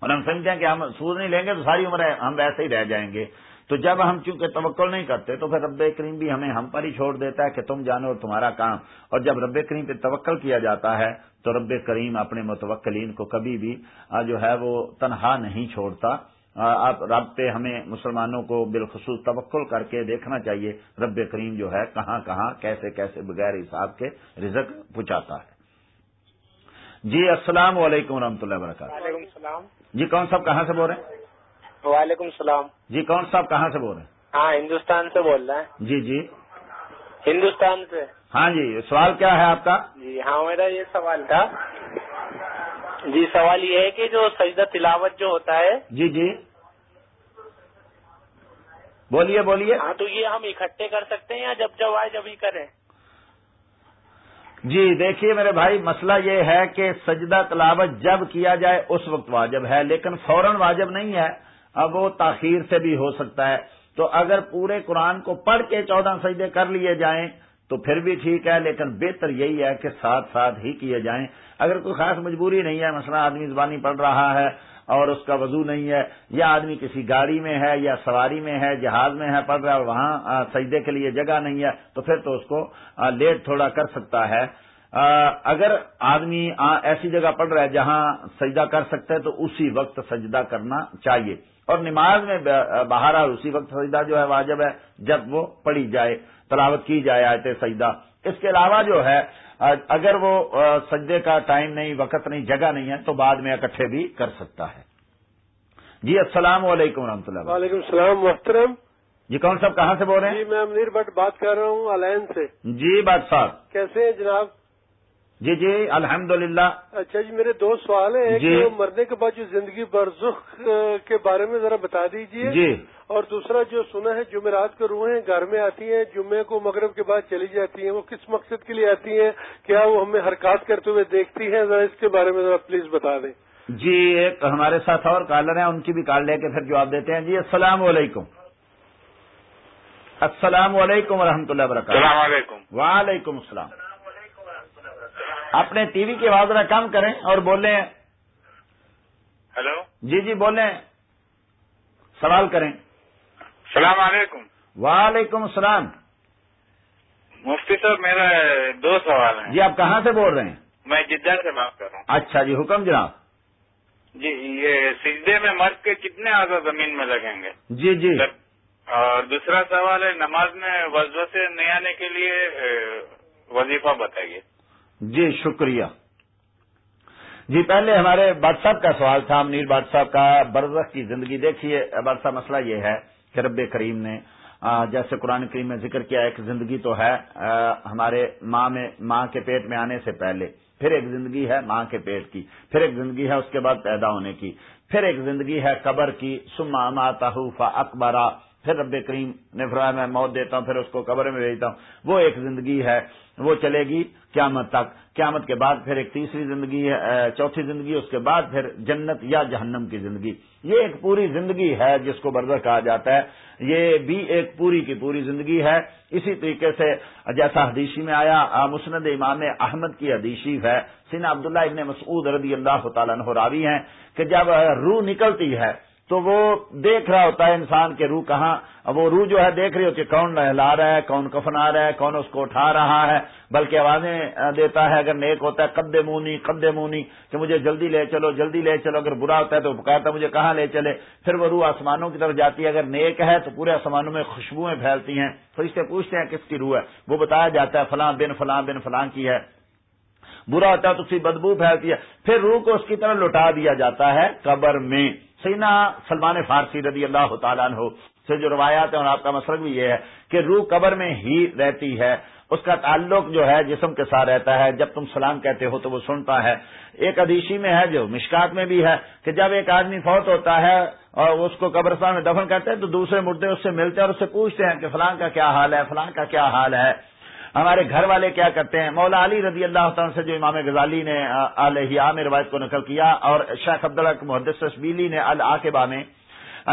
اور ہم سمجھتے ہیں کہ ہم سود نہیں لیں گے تو ساری عمر ہم ویسے ہی رہ جائیں گے۔ تو جب ہم چونکہ توکل نہیں کرتے تو پھر رب کریم بھی ہمیں ہم پر ہی چھوڑ دیتا ہے کہ تم جانو اور تمہارا کام۔ اور جب رب کریم پہ توکل کیا جاتا ہے تو رب کریم اپنے متوکلین کو کبھی بھی جو ہے وہ تنہا نہیں چھوڑتا۔ آپ رب پہ ہمیں مسلمانوں کو بالخصوص توکل کر کے دیکھنا چاہیے رب کریم جو ہے کہاں کہاں کیسے کیسے بغیر حساب کے رزق پہنچاتا ہے۔ جی السلام علیکم و رحمۃ اللہ وبرکاتہ۔ جی کون صاحب کہاں سے بول رہے ہیں؟ وعلیکم السلام۔ جی کون صاحب کہاں سے بول رہے ہیں؟ ہاں ہندوستان سے بول رہے ہیں۔ جی جی۔ ہندوستان سے۔ ہاں جی سوال کیا ہے آپ کا؟ جی ہاں میرا یہ سوال تھا۔ جی سوال یہ ہے کہ جو سجدہ تلاوت جو ہوتا ہے جی جی۔ بولیے بولیے۔ ہاں تو یہ ہم اکٹھے کر سکتے ہیں یا جب جب آئے جب ہی کریں؟ جی دیکھیے میرے بھائی مسئلہ یہ ہے کہ سجدہ تلاوت جب کیا جائے اس وقت واجب ہے لیکن فوراً واجب نہیں ہے۔ اب وہ تاخیر سے بھی ہو سکتا ہے۔ تو اگر پورے قرآن کو پڑھ کے چودہ سجدے کر لیے جائیں تو پھر بھی ٹھیک ہے، لیکن بہتر یہی ہے کہ ساتھ ساتھ ہی کیے جائیں۔ اگر کوئی خاص مجبوری نہیں ہے، مثلا آدمی زبانی پڑھ رہا ہے اور اس کا وضو نہیں ہے، یا آدمی کسی گاڑی میں ہے یا سواری میں ہے، جہاز میں ہے، پڑھ رہا ہے وہاں سجدے کے لیے جگہ نہیں ہے، تو پھر تو اس کو لیٹ تھوڑا کر سکتا ہے۔ اگر آدمی ایسی جگہ پڑھ رہا ہے جہاں سجدہ کر سکتا ہے، تو اسی وقت سجدہ کرنا چاہیے۔ اور نماز میں باہر اور اسی وقت سجدہ جو ہے واجب ہے، جب وہ پڑھی جائے۔ تلاوت کی جائے آئے سجدہ۔ اس کے علاوہ جو ہے اگر وہ سجدے کا ٹائم نہیں وقت نہیں جگہ نہیں ہے تو بعد میں اکٹھے بھی کر سکتا ہے۔ جی السلام علیکم و رحمۃ اللہ وعلیکم السلام محترم۔ جی کون صاحب کہاں سے بول رہے ہیں؟ جی میں امیر بٹ بات کر رہا ہوں الائن سے۔ جی بات صاحب۔ کیسے ہیں جناب؟ جی جی الحمد للہ اچھا جی میرے دو سوال ہیں۔ جی۔ مرنے کے بعد جو زندگی برزخ کے بارے میں ذرا بتا دیجیے جی۔ اور دوسرا جو سنا ہے جمعرات کو روحیں گھر میں آتی ہیں جمعے کو مغرب کے بعد چلی جاتی ہیں وہ کس مقصد کے لیے آتی ہیں؟ کیا وہ ہمیں حرکات کرتے ہوئے دیکھتی ہیں؟ ذرا اس کے بارے میں ذرا پلیز بتا دیں۔ جی ایک ہمارے ساتھ اور کالر ہیں ان کی بھی کال لے کے پھر جواب دیتے ہیں۔ جی السلام علیکم۔ السلام علیکم و رحمۃ اللہ وبرکاتہ۔ السلام علیکم۔ وعلیکم السلام۔ اپنے ٹی وی کی آواز ذرا کم کریں اور بولیں۔ ہلو؟ جی جی بولیں۔ سوال کریں۔ السلام علیکم۔ وعلیکم السلام۔ مفتی صاحب میرا دو سوال ہیں۔ جی آپ کہاں سے بول رہے ہیں؟ میں جدہ سے بات کر رہا ہوں۔ اچھا جی حکم جناب۔ جی یہ سجدے میں مرد کے کتنے آزاد زمین میں لگیں گے؟ جی جی۔ اور دوسرا سوال ہے نماز میں وضو سے نہیں آنے کے لیے وظیفہ بتائیے۔ جی شکریہ۔ جی پہلے ہمارے بادشاہ کا سوال تھا منیر بادشاہ کا برزخ کی زندگی دیکھیے۔ بادشاہ مسئلہ یہ ہے کہ رب کریم نے جیسے قرآن کریم میں ذکر کیا، ایک زندگی تو ہے ہمارے ماں میں، ماں کے پیٹ میں آنے سے پہلے۔ پھر ایک زندگی ہے ماں کے پیٹ کی۔ پھر ایک زندگی ہے اس کے بعد پیدا ہونے کی۔ پھر ایک زندگی ہے قبر کی۔ سما ماتا اکبرا پھر رب کریم نے فرمایا، میں موت دیتا ہوں، پھر اس کو قبر میں بھیجتا ہوں۔ وہ ایک زندگی ہے، وہ چلے گی قیامت تک۔ قیامت کے بعد پھر ایک تیسری زندگی ہے چوتھی زندگی، اس کے بعد پھر جنت یا جہنم کی زندگی۔ یہ ایک پوری زندگی ہے جس کو برزہ کہا جاتا ہے۔ یہ بھی ایک پوری کی پوری زندگی ہے۔ اسی طریقے سے جیسا حدیثی میں آیا مسند امام احمد کی حدیثی ہے۔ سینا عبداللہ ابن مسعود رضی اللہ تعالیٰ راوی ہیں کہ جب روح نکلتی ہے تو وہ دیکھ رہا ہوتا ہے انسان کے روح کہاں وہ روح جو ہے دیکھ رہی ہوتی ہے کون لا رہا ہے، کون کفن آ رہا ہے، کون اس کو اٹھا رہا ہے، بلکہ آوازیں دیتا ہے اگر نیک ہوتا ہے قد مونی قد مونی، کہ مجھے جلدی لے چلو، جلدی لے چلو، اگر برا ہوتا ہے تو کہتا مجھے کہاں لے چلے؟ پھر وہ روح آسمانوں کی طرف جاتی ہے، اگر نیک ہے تو پورے آسمانوں میں خوشبوئیں پھیلتی ہیں۔ تو اس سے پوچھتے ہیں کس کی روح ہے؟ وہ بتایا جاتا ہے فلاں بن فلاں بن، فلاں کی ہے۔ برا ہوتا ہے تو اس کی بدبو پھیلتی ہے۔ پھر روح کو اس کی طرح لوٹا دیا جاتا ہے قبر میں۔ سینا سلمان فارسی رضی اللہ تعالیٰ عنہ سے جو روایات ہیں اور آپ کا مسئلہ بھی یہ ہے کہ روح قبر میں ہی رہتی ہے۔ اس کا تعلق جو ہے جسم کے ساتھ رہتا ہے۔ جب تم سلام کہتے ہو تو وہ سنتا ہے۔ ایک ادیشی میں ہے جو مشکات میں بھی ہے کہ جب ایک آدمی فوت ہوتا ہے اور اس کو قبرستان میں دفن کرتے ہیں تو دوسرے مردے اس سے ملتے ہیں اور اس سے پوچھتے ہیں کہ فلاں کا کیا حال ہے، فلاں کا کیا حال ہے۔ ہمارے گھر والے کیا کرتے ہیں؟ مولا علی رضی اللہ تعالیٰ سے جو امام غزالی نے علیہ میں روایت کو نقل کیا اور شیخ عبداللہ محدث تشبیلی نے العقبہ میں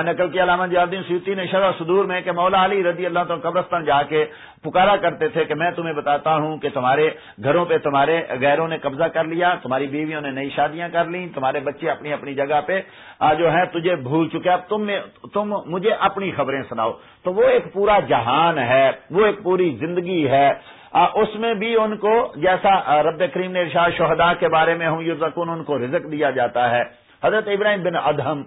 نقل کیا علامہ جیادین سیوتی نے شرح صدور میں کہ مولا علی رضی اللہ تعالیٰ قبرستان جا کے پکارا کرتے تھے کہ میں تمہیں بتاتا ہوں کہ تمہارے گھروں پہ تمہارے غیروں نے قبضہ کر لیا، تمہاری بیویوں نے نئی شادیاں کر لی تمہارے بچے اپنی اپنی جگہ پہ جو ہے تجھے بھول چکے، اب تم تم مجھے اپنی خبریں سناؤ۔ تو وہ ایک پورا جہان ہے، وہ ایک پوری زندگی ہے۔ اس میں بھی ان کو جیسا رب کریم نے ارشاد شہدا کے بارے میں ہوں یوزکون ان کو رزق دیا جاتا ہے۔ حضرت ابراہیم بن ادہم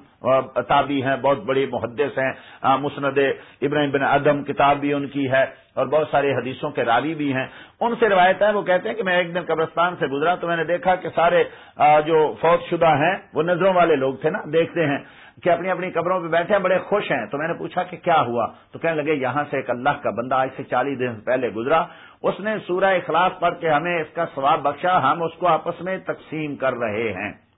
تابی ہیں، بہت بڑی محدث ہیں۔ مسند ابراہیم بن ادم کتاب بھی ان کی ہے اور بہت سارے حدیثوں کے راوی بھی ہیں۔ ان سے روایت ہے، وہ کہتے ہیں کہ میں ایک دن قبرستان سے گزرا تو میں نے دیکھا کہ سارے جو فوت شدہ ہیں، وہ نظروں والے لوگ تھے نا، دیکھتے ہیں کہ اپنی اپنی قبروں پہ بیٹھے ہیں، بڑے خوش ہیں۔ تو میں نے پوچھا کہ کیا ہوا؟ تو کہنے لگے، یہاں سے ایک اللہ کا بندہ آج سے چالیس دن پہلے گزرا۔ اس نے سورہ اخلاص پڑھ کے ہمیں اس کا ثواب بخشا، ہم اس کو آپس میں تقسیم کر رہے ہیں۔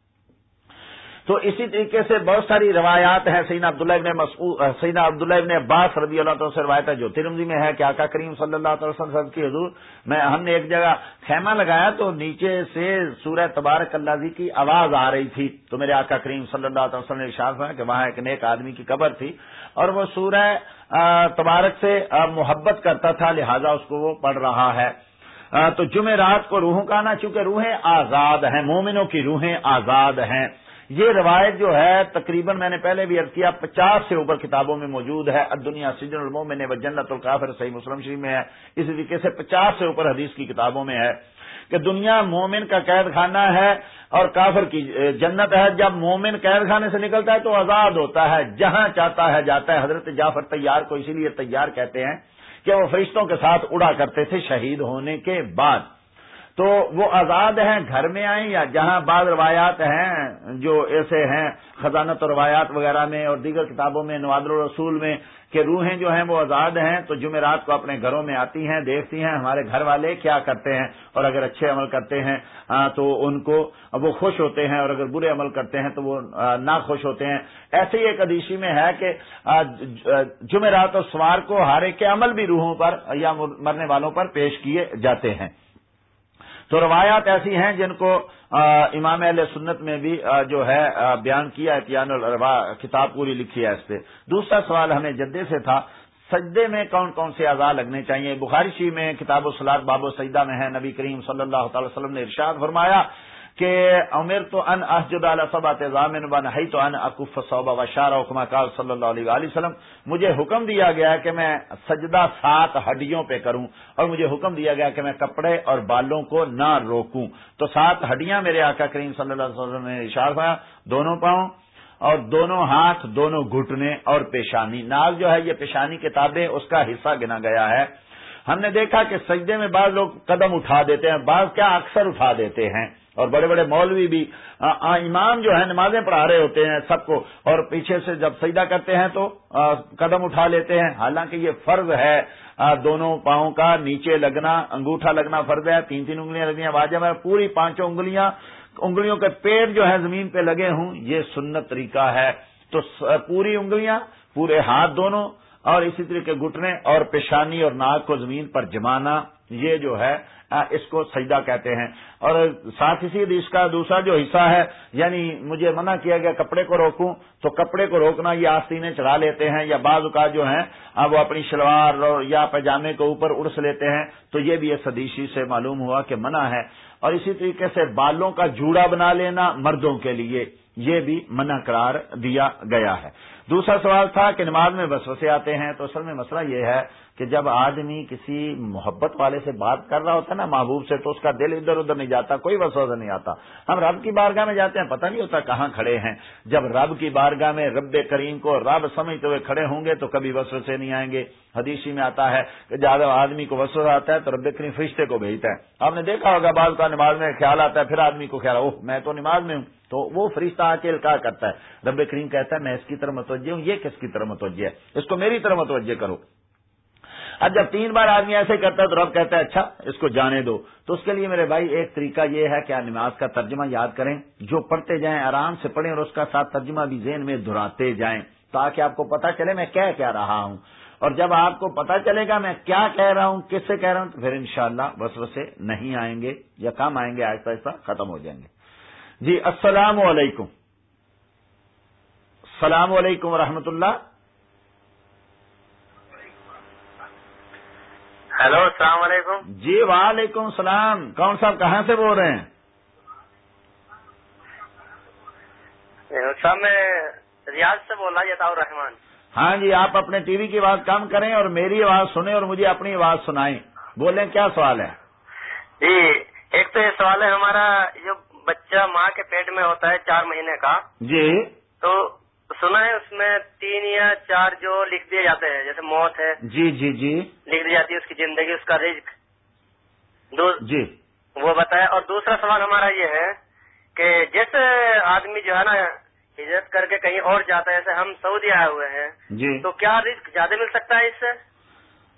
تو اسی طریقے سے بہت ساری روایات ہیں سینا عبداللہ ابن مسعود سینا عبداللہ ابن عباس رضی اللہ تعالیٰ سے روایت ہے، جو ترمزی میں ہے کہ آقا کریم صلی اللہ تعالی وسلم کی حضور، میں ہم نے ایک جگہ خیمہ لگایا تو نیچے سے سورہ تبارک اللہ جی کی آواز آ رہی تھی۔ تو میرے آقا کریم صلی اللہ تعالی وسلم نے ارشاد ہے کہ وہاں ایک نیک آدمی کی قبر تھی اور وہ سورہ تبارک سے محبت کرتا تھا، لہذا اس کو وہ پڑھ رہا ہے۔ تو جمعرات کو روحوں کا نا چونکہ روحیں آزاد ہیں، مومنوں کی روحیں آزاد ہیں۔ یہ روایت جو ہے، تقریباً میں نے پہلے بھی عرض کیا، پچاس سے اوپر کتابوں میں موجود ہے۔ دنیا سجن المو میں نے جنت القافر صحیح مسلم شریف میں ہے۔ اس طریقے سے پچاس سے اوپر حدیث کی کتابوں میں ہے کہ دنیا مومن کا قید خانہ ہے اور کافر کی جنت ہے۔ جب مومن قید خانے سے نکلتا ہے تو آزاد ہوتا ہے، جہاں چاہتا ہے جاتا ہے۔ حضرت جعفر تیار کو اسی لیے تیار کہتے ہیں کہ وہ فرشتوں کے ساتھ اڑا کرتے تھے شہید ہونے کے بعد۔ تو وہ آزاد ہیں گھر میں آئیں یا جہاں بعض روایات ہیں جو ایسے ہیں خزانت و روایات وغیرہ میں اور دیگر کتابوں میں نواد الرسول میں کہ روحیں جو ہیں وہ آزاد ہیں تو جمعرات کو اپنے گھروں میں آتی ہیں، دیکھتی ہیں ہمارے گھر والے کیا کرتے ہیں اور اگر اچھے عمل کرتے ہیں تو ان کو وہ خوش ہوتے ہیں اور اگر برے عمل کرتے ہیں تو وہ ناخوش ہوتے ہیں۔ ایسے ہی ایک ادیشی میں ہے کہ جمعرات اور سوار کو ہر ایک کے عمل بھی روحوں پر یا مرنے والوں پر پیش کیے جاتے ہیں۔ تو روایات ایسی ہیں جن کو امام علیہ سنت میں بھی جو ہے بیان کیا ہے الروا کتاب پوری لکھی ہے اس پہ۔ دوسرا سوال ہمیں جدے سے تھا، سجدے میں کون کون سے اعضاء لگنے چاہیے؟ بخاری میں کتاب و سلاد باب و سجدہ میں ہے، نبی کریم صلی اللہ تعالی وسلم نے ارشاد فرمایا کہ امیر تو ان اسجد صبات ضامن بن ہی تو ان اکف صوبہ و شارہ حکمہ صلی اللہ علیہ وآلہ وسلم، مجھے حکم دیا گیا کہ میں سجدہ سات ہڈیوں پہ کروں اور مجھے حکم دیا گیا کہ میں کپڑے اور بالوں کو نہ روکوں۔ تو سات ہڈیاں میرے آقا کریم صلی اللہ علیہ وسلم نے اشار ہوا دونوں پاؤں اور دونوں ہاتھ، دونوں گھٹنے اور پیشانی۔ ناز جو ہے، یہ پیشانی کتابیں، اس کا حصہ گنا گیا ہے۔ ہم نے دیکھا کہ سجدے میں بعض لوگ قدم اٹھا دیتے ہیں، بعض کیا اکثر اٹھا دیتے ہیں۔ اور بڑے بڑے مولوی بھی امام جو ہے نمازیں پڑھا رہے ہوتے ہیں سب کو اور پیچھے سے جب سجدہ کرتے ہیں تو قدم اٹھا لیتے ہیں حالانکہ یہ فرض ہے دونوں پاؤں کا نیچے لگنا انگوٹھا لگنا فرض ہے تین تین انگلیاں لگنی واجب ہے پوری پانچوں انگلیاں انگلیوں کے پیڑ جو ہے زمین پہ لگے ہوں یہ سنت طریقہ ہے تو پوری انگلیاں پورے ہاتھ دونوں اور اسی طریقے گٹنے اور پیشانی اور ناک کو زمین پر جمانا یہ جو ہے اس کو سجدہ کہتے ہیں۔ اور ساتھ اسی اس کا دوسرا جو حصہ ہے یعنی مجھے منع کیا گیا کپڑے کو روکوں، تو کپڑے کو روکنا یہ آستینیں چڑھا لیتے ہیں یا بعض اوقات جو ہیں وہ اپنی شلوار یا پیجامے کو اوپر اڑس لیتے ہیں۔ تو یہ بھی اس حدیثی سے معلوم ہوا کہ منع ہے۔ اور اسی طریقے سے بالوں کا جوڑا بنا لینا مردوں کے لیے۔ یہ بھی منع قرار دیا گیا ہے۔ دوسرا سوال تھا کہ نماز میں وسوسے آتے ہیں تو اصل میں مسئلہ یہ ہے کہ جب آدمی کسی محبت والے سے بات کر رہا ہوتا ہے نا محبوب سے تو اس کا دل ادھر ادھر نہیں جاتا، کوئی وسوسہ نہیں آتا۔ ہم رب کی بارگاہ میں جاتے ہیں، پتہ نہیں ہوتا کہاں کھڑے ہیں۔ جب رب کی بارگاہ میں رب کریم کو رب سمجھتے ہوئے کھڑے ہوں گے تو کبھی وسوسے نہیں آئیں گے۔ حدیثی میں آتا ہے کہ زیادہ آدمی کو وسوسہ آتا ہے تو رب کریم فرشتے کو بھیجتا ہے آپ نے دیکھا ہوگا بعض کا نماز میں خیال آتا ہے، پھر آدمی کو خیال اوہ، میں تو نماز میں ہوں۔ تو وہ فرشتہ آ کے کیا کرتا ہے۔ رب کریم کہتا ہے، میں اس کی طرف متوجہ ہوں، یہ کس کی طرف متوجہ ہے؟ اس کو میری طرف متوجہ کرو۔ اب جب تین بار آدمی ایسے کرتا ہے تو رب کہتا ہے اچھا اس کو جانے دو۔ تو اس کے لیے میرے بھائی، ایک طریقہ یہ ہے کہ نماز کا ترجمہ یاد کریں۔ جو پڑھتے جائیں، آرام سے پڑھیں اور اس کا ساتھ ترجمہ بھی ذہن میں دہراتے جائیں تاکہ آپ کو پتا چلے میں کیا کہہ رہا ہوں۔ اور جب آپ کو پتا چلے گا میں کیا کہہ رہا ہوں، کس سے کہہ رہا ہوں، تو پھر انشاءاللہ بس وسے نہیں آئیں گے یا کم آئیں گے، آہستہ آہستہ ختم ہو جائیں گے۔ جی السلام علیکم۔ السلام علیکم و اللہ۔ ہیلو السلام علیکم۔ جی وعلیکم السلام۔ کون صاحب کہاں سے بول رہے ہیں؟ صاحب میں ریاض سے بول رہا یتا الرحمان ہاں جی آپ اپنے ٹی وی کی آواز کم کریں اور میری آواز سنیں اور مجھے اپنی آواز سنائیں۔ بولیں کیا سوال ہے؟ جی ایک تو یہ سوال ہے ہمارا جو بچہ ماں کے پیٹ میں ہوتا ہے چار مہینے کا۔ جی۔ تو سنا ہے اس میں تین یا چار جو لکھ دیے جاتے ہیں جیسے موت ہے۔ جی جی جی۔ لکھ دی جاتی ہے اس کی زندگی اس کا رزق۔ جی۔ وہ بتایا۔ اور دوسرا سوال ہمارا یہ ہے کہ جیسے آدمی جو ہے نا ہجرت کر کے کہیں اور جاتا ہے جیسے ہم سعودی آئے ہوئے ہیں جی۔ تو کیا رزق زیادہ مل سکتا ہے اس سے؟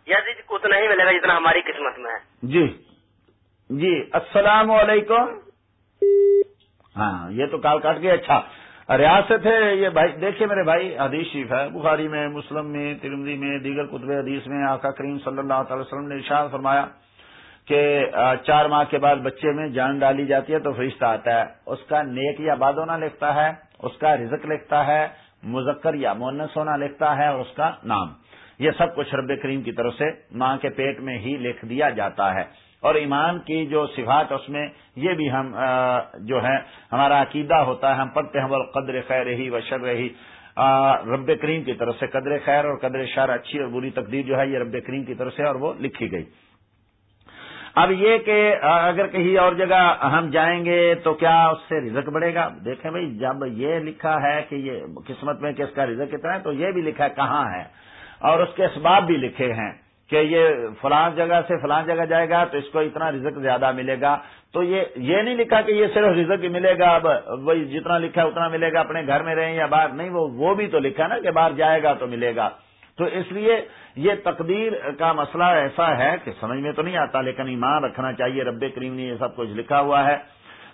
یا رزق اتنا ہی ملے گا جتنا ہماری قسمت میں ہے؟ جی۔ جی السلام علیکم۔ ہاں یہ تو کال کاٹ گیا اچھا۔ ریاست ہے، یہ بھائی، دیکھیے میرے بھائی، حدیث شیف ہے۔ بخاری میں، مسلم میں ترمزی میں، دیگر کتب حدیث میں آقا کریم صلی اللہ تعالی وسلم نے ارشاد فرمایا کہ چار ماہ کے بعد بچے میں جان ڈالی جاتی ہے تو فرشتہ آتا ہے۔ اس کا نیک یا باد ہونا لکھتا ہے، اس کا رزق لکھتا ہے، مذکر یا مونس ہونا لکھتا ہے اور اس کا نام۔ یہ سب کچھ رب کریم کی طرف سے ماں کے پیٹ میں ہی لکھ دیا جاتا ہے۔ اور ایمان کی جو صفات اس میں، یہ بھی ہم جو ہے، ہمارا عقیدہ ہوتا ہے، ہم پڑھتے ہیں وہ قدر خیر رہی و شر رہی رب کریم کی طرف سے قدر خیر اور قدر شر، اچھی اور بری تقدیر جو ہے، یہ رب کریم کی طرف سے اور وہ لکھی گئی۔ اب یہ کہ اگر کہیں اور جگہ ہم جائیں گے تو کیا اس سے رزق بڑھے گا؟ دیکھیں بھائی، جب یہ لکھا ہے کہ یہ قسمت میں کہ اس کا رزق کتنا ہے، تو یہ بھی لکھا ہے کہاں ہے۔ اور اس کے اسباب بھی لکھے ہیں۔ کہ یہ فلاں جگہ سے فلاں جگہ جائے گا تو اس کو اتنا رزق زیادہ ملے گا۔ تو یہ یہ نہیں لکھا کہ یہ صرف رزق ہی ملے گا، اب وہی جتنا لکھا ہے اتنا ملے گا، اپنے گھر میں رہیں یا باہر۔ نہیں، وہ وہ بھی تو لکھا نا کہ باہر جائے گا تو ملے گا۔ تو اس لیے یہ تقدیر کا مسئلہ ایسا ہے کہ سمجھ میں تو نہیں آتا، لیکن ایمان رکھنا چاہیے۔ رب کریم نے یہ سب کچھ لکھا ہوا ہے۔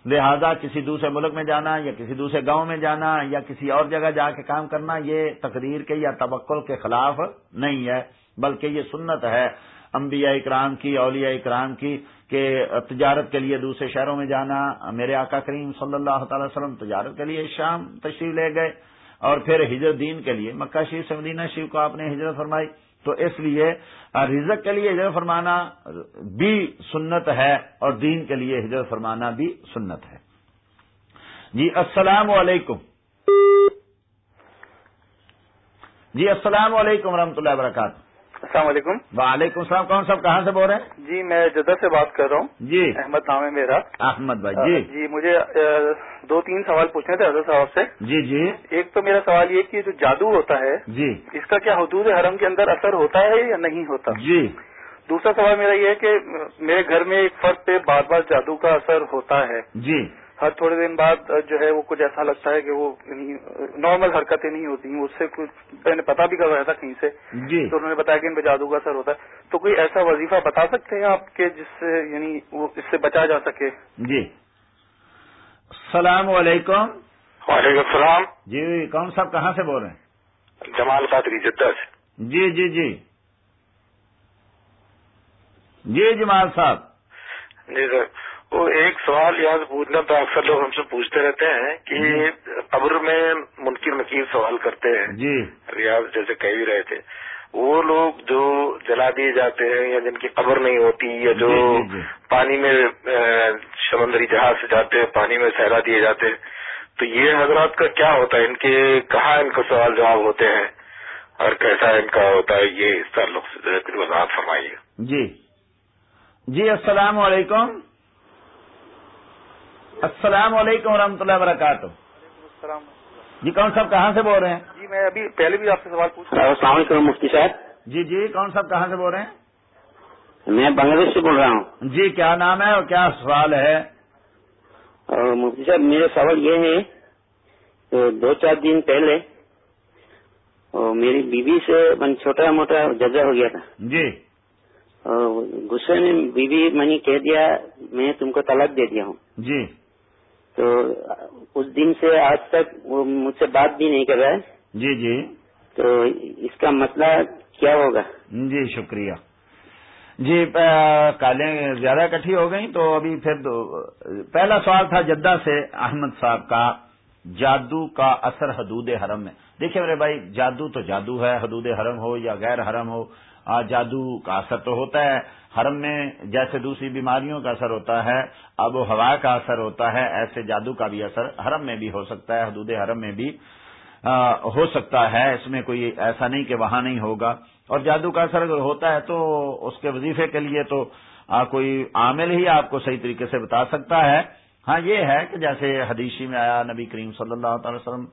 لہذا کسی دوسرے ملک میں جانا یا کسی دوسرے گاؤں میں جانا یا کسی اور جگہ جا کے کام کرنا، یہ تقدیر کے یا تبکل کے خلاف نہیں ہے۔ بلکہ یہ سنت ہے انبیاء اکرام کی، اولیاء اکرام کی کہ تجارت کے لیے دوسرے شہروں میں جانا، میرے آقا کریم صلی اللہ تعالی وسلم تجارت کے لیے شام تشریف لے گئے اور پھر ہجرت دین کے لیے مکہ شریف سے مدینہ شریف کو آپ نے ہجرت فرمائی۔ تو اس لیے رزق کے لیے ہجرت فرمانا بھی سنت ہے اور دین کے لیے ہجرت فرمانا بھی سنت ہے۔ جی السلام علیکم۔ جی السلام علیکم ورحمۃ اللہ وبرکاتہ۔ السلام علیکم۔ وعلیکم السلام کون صاحب کہاں سے بول رہے ہیں؟ جی میں جدہ سے بات کر رہا ہوں۔ جی۔ احمد نام ہے میرا۔ احمد بھائی جی۔ جی مجھے دو تین سوال پوچھنے تھے حضرت صاحب سے۔ جی جی۔ ایک تو میرا سوال یہ کہ جو جادو ہوتا ہے جی۔ اس کا کیا حدود حرم کے اندر اثر ہوتا ہے یا نہیں ہوتا؟ جی۔ دوسرا سوال میرا یہ ہے کہ میرے گھر میں ایک فرد پہ بار بار جادو کا اثر ہوتا ہے۔ جی۔ ہر تھوڑے دن بعد جو ہے وہ کچھ ایسا لگتا ہے کہ وہ نارمل حرکتیں نہیں ہوتی اس سے کچھ میں نے پتا بھی کر رہا تھا کہیں سے جی۔ تو انہوں نے بتایا کہ ان پہ جادو کا اثر ہوتا ہے۔ تو کوئی ایسا وظیفہ بتا سکتے ہیں آپ کے جس سے یعنی وہ اس سے بچا جا سکے؟ جی۔ السلام علیکم۔ وعلیکم السلام۔ جی کون صاحب کہاں سے بول رہے ہیں؟ جمال قادری جدہ سے۔ جی جی جی۔ جی جمال صاحب۔ جی سر۔ وہ ایک سوال یاد پوچھنا تو اکثر لوگ ہم سے پوچھتے رہتے ہیں کہ جی۔ قبر میں منکر نکیر سوال کرتے ہیں۔ جی۔ ریاض جیسے کہہ بھی رہے تھے۔ وہ لوگ جو جلا دیے جاتے ہیں یا جن کی قبر نہیں ہوتی یا جو جی، جی، پانی میں سمندری جہاز سے جاتے ہیں پانی میں سہرا دیے جاتے ہیں۔ تو یہ حضرات کا کیا ہوتا ہے؟ ان کے کہاں ان کو سوال جواب ہوتے ہیں؟ اور کیسا ان کا ہوتا ہے؟ یہ اس تعلق سے وضاحت فرمائیے۔ جی۔ جی السلام علیکم۔ السلام علیکم ورحمۃ اللہ وبرکاتہ۔ السلام جی کون صاحب کہاں سے بول رہے ہیں؟ جی میں ابھی پہلے بھی آپ سے سوال پوچھ رہا السلام علیکم مفتی صاحب۔ جی جی کون صاحب کہاں سے بول رہے ہیں؟ میں بنگلہ دیش سے بول رہا ہوں۔ جی کیا نام ہے اور کیا سوال ہے؟ اور مفتی صاحب میرا سوال یہ ہے تو دو چار دن پہلے اور میری بیوی سے من چھوٹا موٹا جزا ہو گیا تھا۔ جی۔ غصے میں بیوی میں نے کہہ دیا میں تم کو طلاق دے دیا ہوں۔ جی۔ تو اس دن سے آج تک وہ مجھ سے بات بھی نہیں کر رہا ہے۔ جی جی۔ تو اس کا مسئلہ کیا ہوگا؟ جی شکریہ۔ جی کالیں زیادہ اکٹھی ہو گئیں تو ابھی پھر پہلا سوال تھا جدہ سے احمد صاحب کا جادو کا اثر حدود حرم میں۔ دیکھیں میرے بھائی جادو تو جادو ہے حدود حرم ہو یا غیر حرم ہو جادو کا اثر تو ہوتا ہے، حرم میں جیسے دوسری بیماریوں کا اثر ہوتا ہے آب و ہوا کا اثر ہوتا ہے، ایسے جادو کا بھی اثر حرم میں بھی ہو سکتا ہے، حدود حرم میں بھی ہو سکتا ہے، اس میں کوئی ایسا نہیں کہ وہاں نہیں ہوگا۔ اور جادو کا اثر اگر ہوتا ہے تو اس کے وظیفے کے لیے تو کوئی عامل ہی آپ کو صحیح طریقے سے بتا سکتا ہے۔ ہاں یہ ہے کہ جیسے حدیثی میں آیا نبی کریم صلی اللہ تعالی وسلم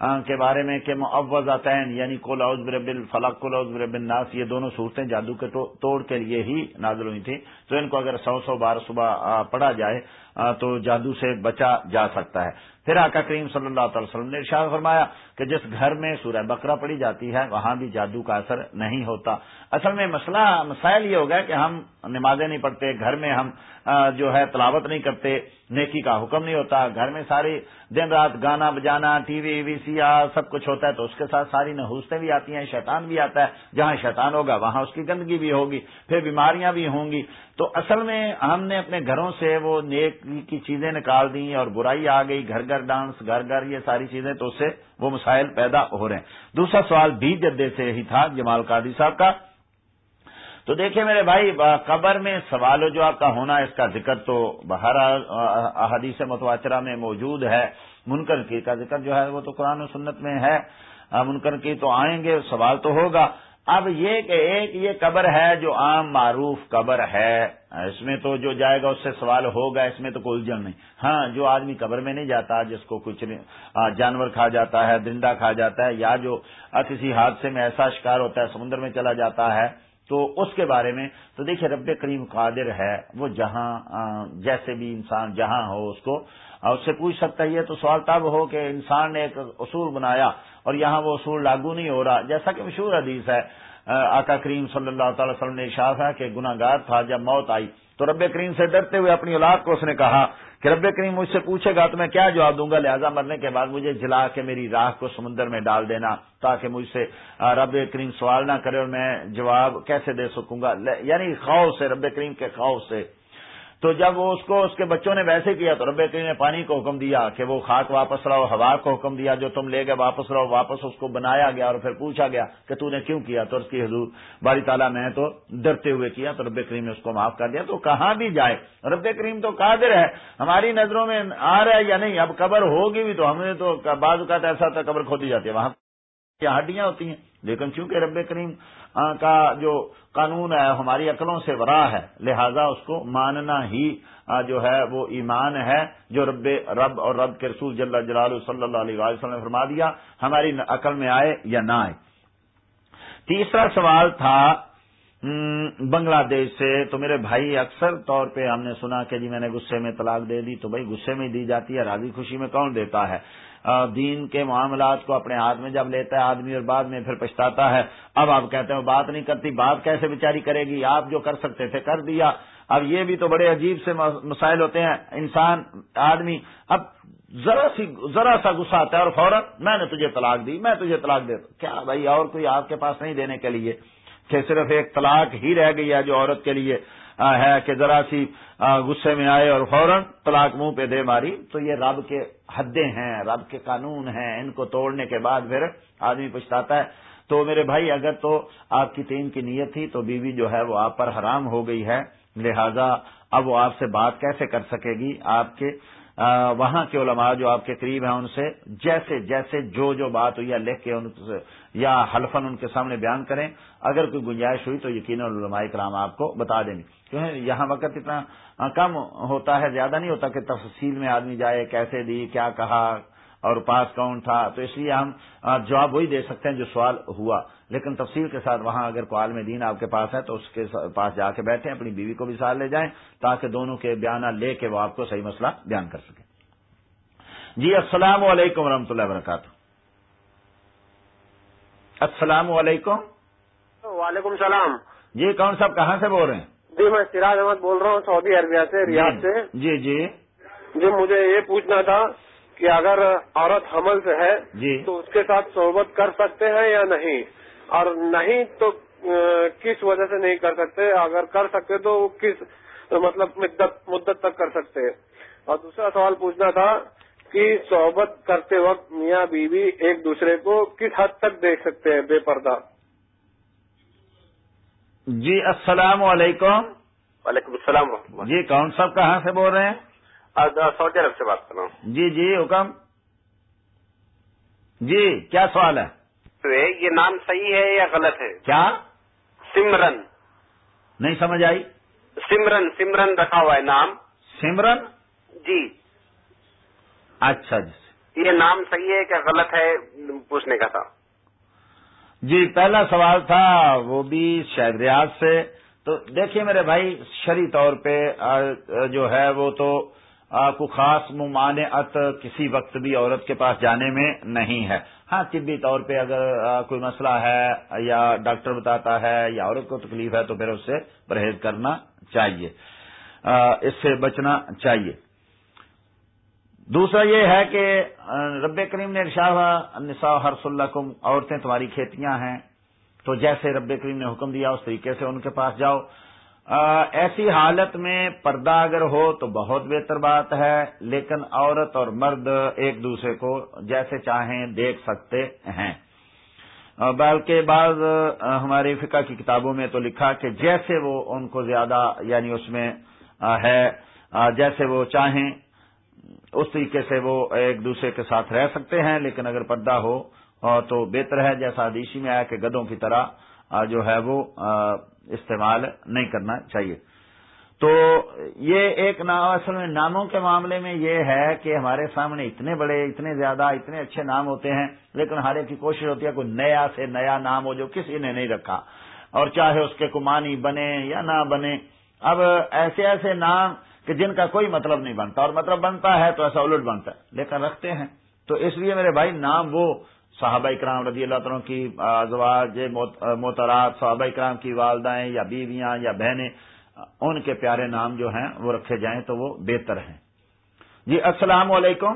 کے بارے میں کہ معوضاتین یعنی کول اوز برب الفلاق کول اوز برب الناس، یہ دونوں صورتیں جادو کے توڑ کے لیے ہی نازل ہوئی تھیں۔ تو ان کو اگر سو سو بار صبح پڑھا جائے تو جادو سے بچا جا سکتا ہے۔ پھر آقا کریم صلی اللہ تعالی وسلم نے ارشاد فرمایا کہ جس گھر میں سورہ بکرا پڑی جاتی ہے، وہاں بھی جادو کا اثر نہیں ہوتا۔ اصل میں مسئلہ مسائل یہ ہو گیا کہ ہم نمازیں نہیں پڑھتے، گھر میں ہم جو ہے تلاوت نہیں کرتے، نیکی کا حکم نہیں ہوتا۔ گھر میں ساری دن رات گانا بجانا، ٹی وی وی سی آر، سب کچھ ہوتا ہے تو اس کے ساتھ ساری نحوستیں بھی آتی ہیں، شیطان بھی آتا ہے۔ جہاں شیطان ہوگا، وہاں اس کی گندگی بھی ہوگی، پھر بیماریاں بھی ہوں گی۔ تو اصل میں ہم نے اپنے گھروں سے وہ نیک کی چیزیں نکال دی اور برائی آ گئی، گھر گھر ڈانس، گھر گھر یہ ساری چیزیں، تو اس سے وہ مسائل پیدا ہو رہے ہیں۔ دوسرا سوال بھی جدے سے ہی تھا، جمال قادی صاحب کا۔ تو دیکھیں میرے بھائی قبر میں سوال و جواب کا ہونا، اس کا ذکر تو بہر احادیث متواترہ میں موجود ہے۔ منکر کی کا ذکر جو ہے وہ تو قرآن و سنت میں ہے۔ منکر کی تو آئیں گے، سوال تو ہوگا۔ اب یہ کہ ایک یہ قبر ہے جو عام معروف قبر ہے، اس میں تو جو جائے گا اس سے سوال ہوگا، اس میں تو کوئی الجھن نہیں۔ ہاں جو آدمی قبر میں نہیں جاتا، جس کو کچھ جانور کھا جاتا ہے درندہ کھا جاتا ہے، یا جو کسی حادثے میں ایسا شکار ہوتا ہے، سمندر میں چلا جاتا ہے، تو اس کے بارے میں، تو دیکھیے رب کریم قادر ہے، وہ جہاں جیسے بھی انسان جہاں ہو اس کو اس سے پوچھ سکتا ہے، یہ تو سوال تب ہو کہ انسان نے ایک اصول بنایا اور یہاں وہ اصول لاگو نہیں ہو رہا۔ جیسا کہ مشہور حدیث ہے آقا کریم صلی اللہ تعالی وسلم نے اشاف ہے کہ گناگار تھا، جب موت آئی تو رب کریم سے ڈرتے ہوئے اپنی اولاد کو اس نے کہا کہ رب کریم مجھ سے پوچھے گا، تو میں کیا جواب دوں گا؟ لہذا مرنے کے بعد مجھے جلا کے میری راہ کو سمندر میں ڈال دینا تاکہ مجھ سے رب کریم سوال نہ کرے اور میں جواب کیسے دے سکوں گا؟ یعنی خوف سے، رب کریم کے خوف سے۔ تو جب وہ اس کو اس کے بچوں نے ویسے کیا تو رب کریم نے پانی کو حکم دیا کہ وہ خاک واپس رہو ہوا کو حکم دیا، جو تم لے گئے واپس رہو واپس اس کو بنایا گیا اور پھر پوچھا گیا کہ تو نے کیوں کیا؟ تو اس کی حضور، باری تعالیٰ میں تو ڈرتے ہوئے کیا تو رب کریم نے اس کو معاف کر دیا۔ تو کہاں بھی جائے؟ رب کریم تو قادر ہے۔ ہماری نظروں میں آ رہا ہے یا نہیں؟ اب قبر ہوگی بھی تو ہم نے تو بعض اوقات ایسا ہوتا قبر کھودی جاتی ہے، وہاں ہڈیاں ہوتی ہیں۔ لیکن چونکہ رب کریم ہاں، کا جو قانون ہے، ہماری عقلوں سے ورا ہے۔ لہذا اس کو ماننا ہی جو ہے، وہ ایمان ہے، جو رب رب اور رب کے رسول جل جلال صلی اللہ علیہ وسلم نے فرما دیا، ہماری عقل میں آئے یا نہ آئے۔ تیسرا سوال تھا بنگلہ دیش سے تو میرے بھائی اکثر طور پہ ہم نے سنا کہ جی میں نے غصے میں طلاق دے دی تو بھائی غصے میں دی جاتی ہے، راضی خوشی میں کون دیتا ہے؟ دین کے معاملات کو اپنے ہاتھ میں جب لیتا ہے، آدمی اور بعد میں پھر پچھتاتا ہے۔ اب آپ کہتے ہیں بات نہیں کرتی، بات کیسے بیچاری کرے گی؟ آپ جو کر سکتے تھے، کر دیا۔ اب یہ بھی تو بڑے عجیب سے مسائل ہوتے ہیں۔ انسان، آدمی، اب ذرا سی، ذرا سا غصہ آتا ہے اور فوراً، میں نے تجھے طلاق دی، میں تجھے طلاق دے کیا بھائی اور کوئی آپ کے پاس نہیں دینے کے لیے؟ کہ صرف ایک طلاق ہی رہ گئی ہے جو عورت کے لیے ہے کہ ذرا سی غصے میں آئے اور فوراً طلاق منہ پہ دے ماری۔ تو یہ رب کے حدیں ہیں، رب کے قانون ہیں۔ ان کو توڑنے کے بعد پھر آدمی پچھتاتا ہے۔ تو میرے بھائی، اگر تو آپ کی تین کی نیت تھی تو بیوی جو ہے وہ آپ پر حرام ہو گئی ہے۔ لہذا اب وہ آپ سے بات کیسے کر سکے گی؟ آپ کے وہاں کے علماء جو آپ کے قریب ہیں، ان سے جیسے جیسے جو جو بات ہوئی یا لکھ کے ان سے یا حلفن ان کے سامنے بیان کریں۔ اگر کوئی گنجائش ہوئی تو یقیناً علماء کرام آپ کو بتا دیں گے۔ کیونکہ یہاں وقت اتنا کم ہوتا ہے، زیادہ نہیں ہوتا کہ تفصیل میں آدمی جائے، کیسے دی، کیا کہا، اور پاس کون تھا۔ تو اس لیے ہم جواب وہی دے سکتے ہیں جو سوال ہوا۔ لیکن تفصیل کے ساتھ وہاں اگر کوئی عالم دین آپ کے پاس ہے تو اس کے پاس جا کے بیٹھے اپنی بیوی کو بھی ساتھ لے جائیں تاکہ دونوں کے بیانات لے کے وہ آپ کو صحیح مسئلہ بیان کر سکیں۔ جی السلام علیکم و رحمۃ اللہ وبرکاتہ۔ السلام علیکم۔ وعلیکم السلام۔ جی کون صاحب کہاں سے بول رہے ہیں؟ جی میں سراج احمد بول رہا ہوں سعودی عربیہ سے ریاض سے۔ جی جی۔ جی مجھے یہ پوچھنا تھا کہ اگر عورت حمل سے ہے جی۔ تو اس کے ساتھ صحبت کر سکتے ہیں یا نہیں؟ اور نہیں تو کس وجہ سے نہیں کر سکتے؟ اگر کر سکتے تو کس مطلب مدت تک کر سکتے؟ اور دوسرا سوال پوچھنا تھا کہ صحبت کرتے وقت میاں بیوی ایک دوسرے کو کس حد تک دیکھ سکتے ہیں؟ بے پردہ۔ جی السلام علیکم۔ وعلیکم السلام جی کون صاحب کہاں سے بول رہے ہیں؟ سعودی عرب سے بات کر رہا ہوں۔ جی جی حکم۔ جی کیا سوال ہے یہ نام صحیح ہے یا غلط ہے؟ کیا؟ سمرن۔ نہیں سمجھ آئی۔ سمرن سمرن رکھا ہوا ہے نام۔ سمرن؟ جی۔ اچھا جی۔ یہ نام صحیح ہے کہ غلط ہے پوچھنے کا تھا؟ جی پہلا سوال تھا وہ بھی شاید ریاض سے۔ تو دیکھیے میرے بھائی شری طور پہ جو ہے وہ تو کو خاص ممانعت کسی وقت بھی عورت کے پاس جانے میں نہیں ہے۔ ہاں طبی طور پہ اگر کوئی مسئلہ ہے یا ڈاکٹر بتاتا ہے یا عورت کو تکلیف ہے تو پھر اس سے پرہیز کرنا چاہیے۔ اس سے بچنا چاہیے۔ دوسرا یہ ہے کہ رب کریم نے ارشاد نسا ہر القم عورتیں تمہاری کھیتیاں ہیں، تو جیسے رب کریم نے حکم دیا، اس طریقے سے ان کے پاس جاؤ۔ ایسی حالت میں پردہ اگر ہو تو بہت بہتر بات ہے، لیکن عورت اور مرد ایک دوسرے کو جیسے چاہیں دیکھ سکتے ہیں۔ بلکہ بعض ہماری فقہ کی کتابوں میں تو لکھا کہ جیسے وہ ان کو زیادہ یعنی اس میں ہے جیسے وہ چاہیں اس طریقے سے وہ ایک دوسرے کے ساتھ رہ سکتے ہیں، لیکن اگر پردہ ہو تو بہتر ہے۔ جیسا حدیثی میں آیا کہ گدوں کی طرح جو ہے وہ استعمال نہیں کرنا چاہیے۔ تو یہ ایک نام اصل میں ناموں کے معاملے میں یہ ہے کہ ہمارے سامنے اتنے بڑے، اتنے زیادہ، اتنے اچھے نام ہوتے ہیں، لیکن ہر ایک کی کوشش ہوتی ہے کوئی نیا سے نیا نام ہو جو کسی نے نہیں رکھا۔ اور چاہے اس کے کمانی بنے یا نہ بنے، اب ایسے ایسے نام کہ جن کا کوئی مطلب نہیں بنتا اور مطلب بنتا ہے تو ایسا الٹ بنتا ہے۔ لیکن رکھتے ہیں۔ تو اس لیے میرے بھائی نام وہ صحابہ اکرام رضی اللہ تعالیٰ کی ازواج محترات صحابہ اکرام کی والدائیں یا بیویاں یا بہنیں، ان کے پیارے نام جو ہیں وہ رکھے جائیں تو وہ بہتر ہیں۔ جی السلام علیکم۔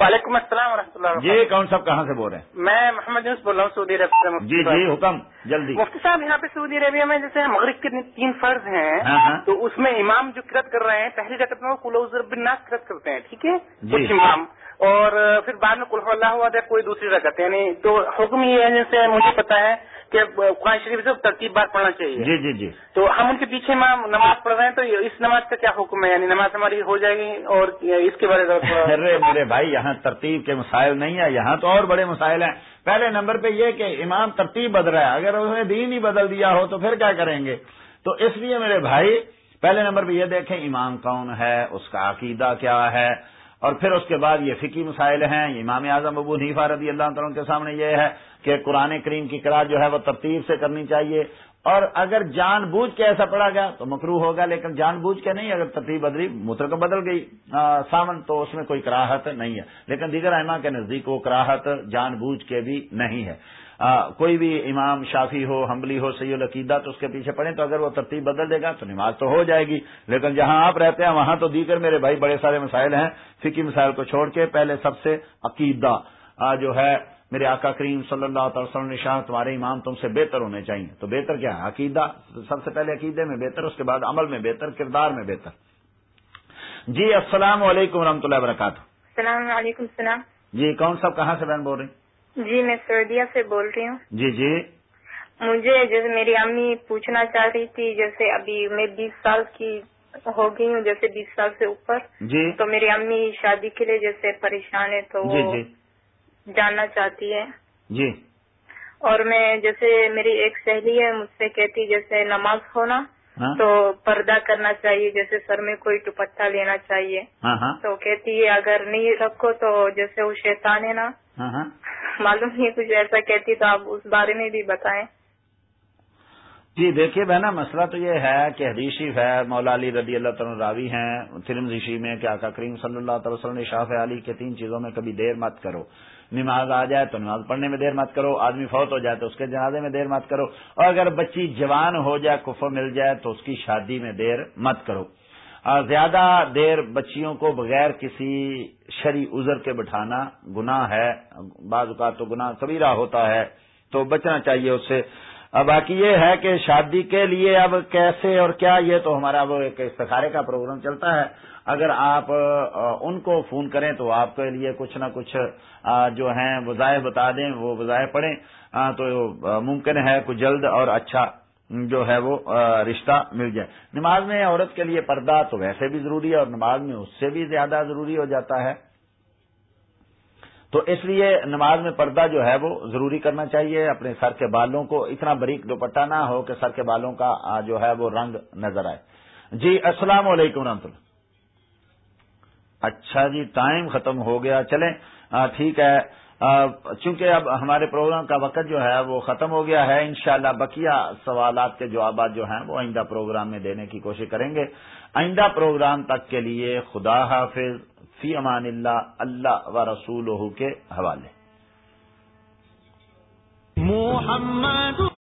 وعلیکم السلام ورحمۃ اللہ جی کون صاحب کہاں سے بول رہے ہیں؟ میں محمد یونس بول رہا ہوں سعودی عرب سے جی جی حکم جلدی۔ مفتی صاحب یہاں پہ سعودی عربیہ میں جیسے مغرب کے تین فرض ہیں ہاں، ہاں۔ تو اس میں امام جو کرت کر رہے ہیں پہلی رقط میں وہ بناس کرت کرتے ہیں ٹھیک ہے؟ جی۔ امام۔ اور پھر بعد میں کلف اللہ ہوا کوئی دوسری رکعت یعنی تو حکم یہ ہے جیسے مجھے پتا ہے کہ قرآن شریف سے ترتیب بار پڑھنا چاہیے۔ جی جی جی۔ تو ہم ان کے پیچھے نماز پڑھ رہے ہیں تو اس نماز کا کیا حکم ہے؟ یعنی نماز ہماری ہو جائے گی اور اس کے بارے میں ارے میرے بھائی یہاں ترتیب کے مسائل نہیں ہے یہاں تو اور بڑے مسائل ہیں۔ پہلے نمبر پہ یہ کہ امام ترتیب بدل رہا ہے۔ اگر انہوں نے دین ہی بدل دیا ہو تو پھر کیا کریں گے؟ تو اس لیے میرے بھائی پہلے نمبر پہ یہ دیکھیں امام کون ہے؟ اس کا عقیدہ کیا ہے؟ اور پھر اس کے بعد یہ فکی مسائل ہیں امام اعظم ابو حنیفہ رضی اللہ تعالیٰ کے سامنے یہ ہے کہ قرآن کریم کی قرآن جو ہے وہ ترتیب سے کرنی چاہیے۔ اور اگر جان بوجھ کے ایسا پڑا گیا تو مکرو ہوگا، لیکن جان بوجھ کے نہیں، اگر ترتیب بدلی متر کو بدل گئی۔ سامن تو اس میں کوئی کراہت نہیں ہے۔ لیکن دیگر احمد کے نزدیک وہ کراہت، جان بوجھ کے بھی نہیں ہے۔ کوئی بھی امام شافی ہو حمبلی ہو سی العقیدہ تو اس کے پیچھے پڑے تو اگر وہ ترتیب بدل دے گا تو نماز تو ہو جائے گی۔ لیکن جہاں آپ رہتے ہیں وہاں تو دیگر میرے بھائی بڑے سارے مسائل ہیں۔ فکی مسائل کو چھوڑ کے پہلے سب سے عقیدہ جو ہے میرے آقا کریم صلی اللہ تعالی وسلم شاہ تمہارے امام تم سے بہتر ہونے چاہیے۔ تو بہتر کیا ہے؟ عقیدہ سب سے پہلے عقیدے میں بہتر اس کے بعد عمل میں بہتر کردار میں بہتر۔ جی السلام علیکم و اللہ وبرکاتہ۔ السلام علیکم السلام۔ جی کون صاحب کہاں سے بہن بول رہی جی میں سعودیہ سے بول رہی ہوں۔ جی جی۔ مجھے جیسے میری امی پوچھنا چاہ رہی تھی جیسے ابھی میں بیس سال کی ہو گئی ہوں جیسے بیس سال سے اوپر۔ جی۔ تو میری امی شادی کے لیے جیسے پریشان ہے تو جی جی۔ جاننا چاہتی ہے۔ جی۔ اور میں جیسے میری ایک سہیلی ہے مجھ سے کہتی جیسے نماز ہونا ہاں۔ تو پردہ کرنا چاہیے جیسے سر میں کوئی دوپٹہ لینا چاہیے۔ ہاں ہاں۔ تو کہتی ہے اگر نہیں رکھو تو جیسے وہ شیطان ہے نا معلوم نہیں کچھ ایسا کہتی تو آپ اس بارے میں بھی بتائیں۔ جی دیکھیے بہنا مسئلہ تو یہ ہے کہ حدیث شریف ہے مولا علی رضی اللہ تعالیٰ راوی ہیں فلم ریشی میں کہ آقا کریم صلی اللہ تعالی وسلم نے شاف علی کے تین چیزوں میں کبھی دیر مت کرو۔ نماز آ جائے تو نماز پڑھنے میں دیر مت کرو آدمی فوت ہو جائے تو اس کے جنازے میں دیر مت کرو۔ اور اگر بچی جوان ہو جائے کفر مل جائے تو اس کی شادی میں دیر مت کرو۔ زیادہ دیر بچیوں کو بغیر کسی شری عذر کے بٹھانا گناہ ہے، بعض اوقات تو گناہ کبیرہ ہوتا ہے، تو بچنا چاہیے اس سے۔ باقی یہ ہے کہ شادی کے لیے اب کیسے اور کیا یہ تو ہمارا وہ ایک استخارے کا پروگرام چلتا ہے۔ اگر آپ ان کو فون کریں تو آپ کے لیے کچھ نہ کچھ جو ہیں، وظائف بتا دیں، وہ وظائف پڑھیں۔ تو ممکن ہے کچھ جلد اور اچھا جو ہے وہ رشتہ مل جائے۔ نماز میں عورت کے لیے پردہ تو ویسے بھی ضروری ہے اور نماز میں اس سے بھی زیادہ ضروری ہو جاتا ہے۔ تو اس لیے نماز میں پردہ جو ہے وہ ضروری کرنا چاہیے۔ اپنے سر کے بالوں کو اتنا بریک دوپٹہ نہ ہو کہ سر کے بالوں کا جو ہے وہ رنگ نظر آئے۔ جی السلام علیکم رحمۃ اللہ۔ اچھا جی ٹائم ختم ہو گیا۔ چلیں ٹھیک ہے۔ چونکہ اب ہمارے پروگرام کا وقت جو ہے وہ ختم ہو گیا ہے، انشاءاللہ شاء بقیہ سوالات کے جوابات جو ہیں وہ آئندہ پروگرام میں دینے کی کوشش کریں گے۔ آئندہ پروگرام تک کے لیے خدا حافظ، فی امان اللہ اللہ و رسول کے حوالے۔ محمد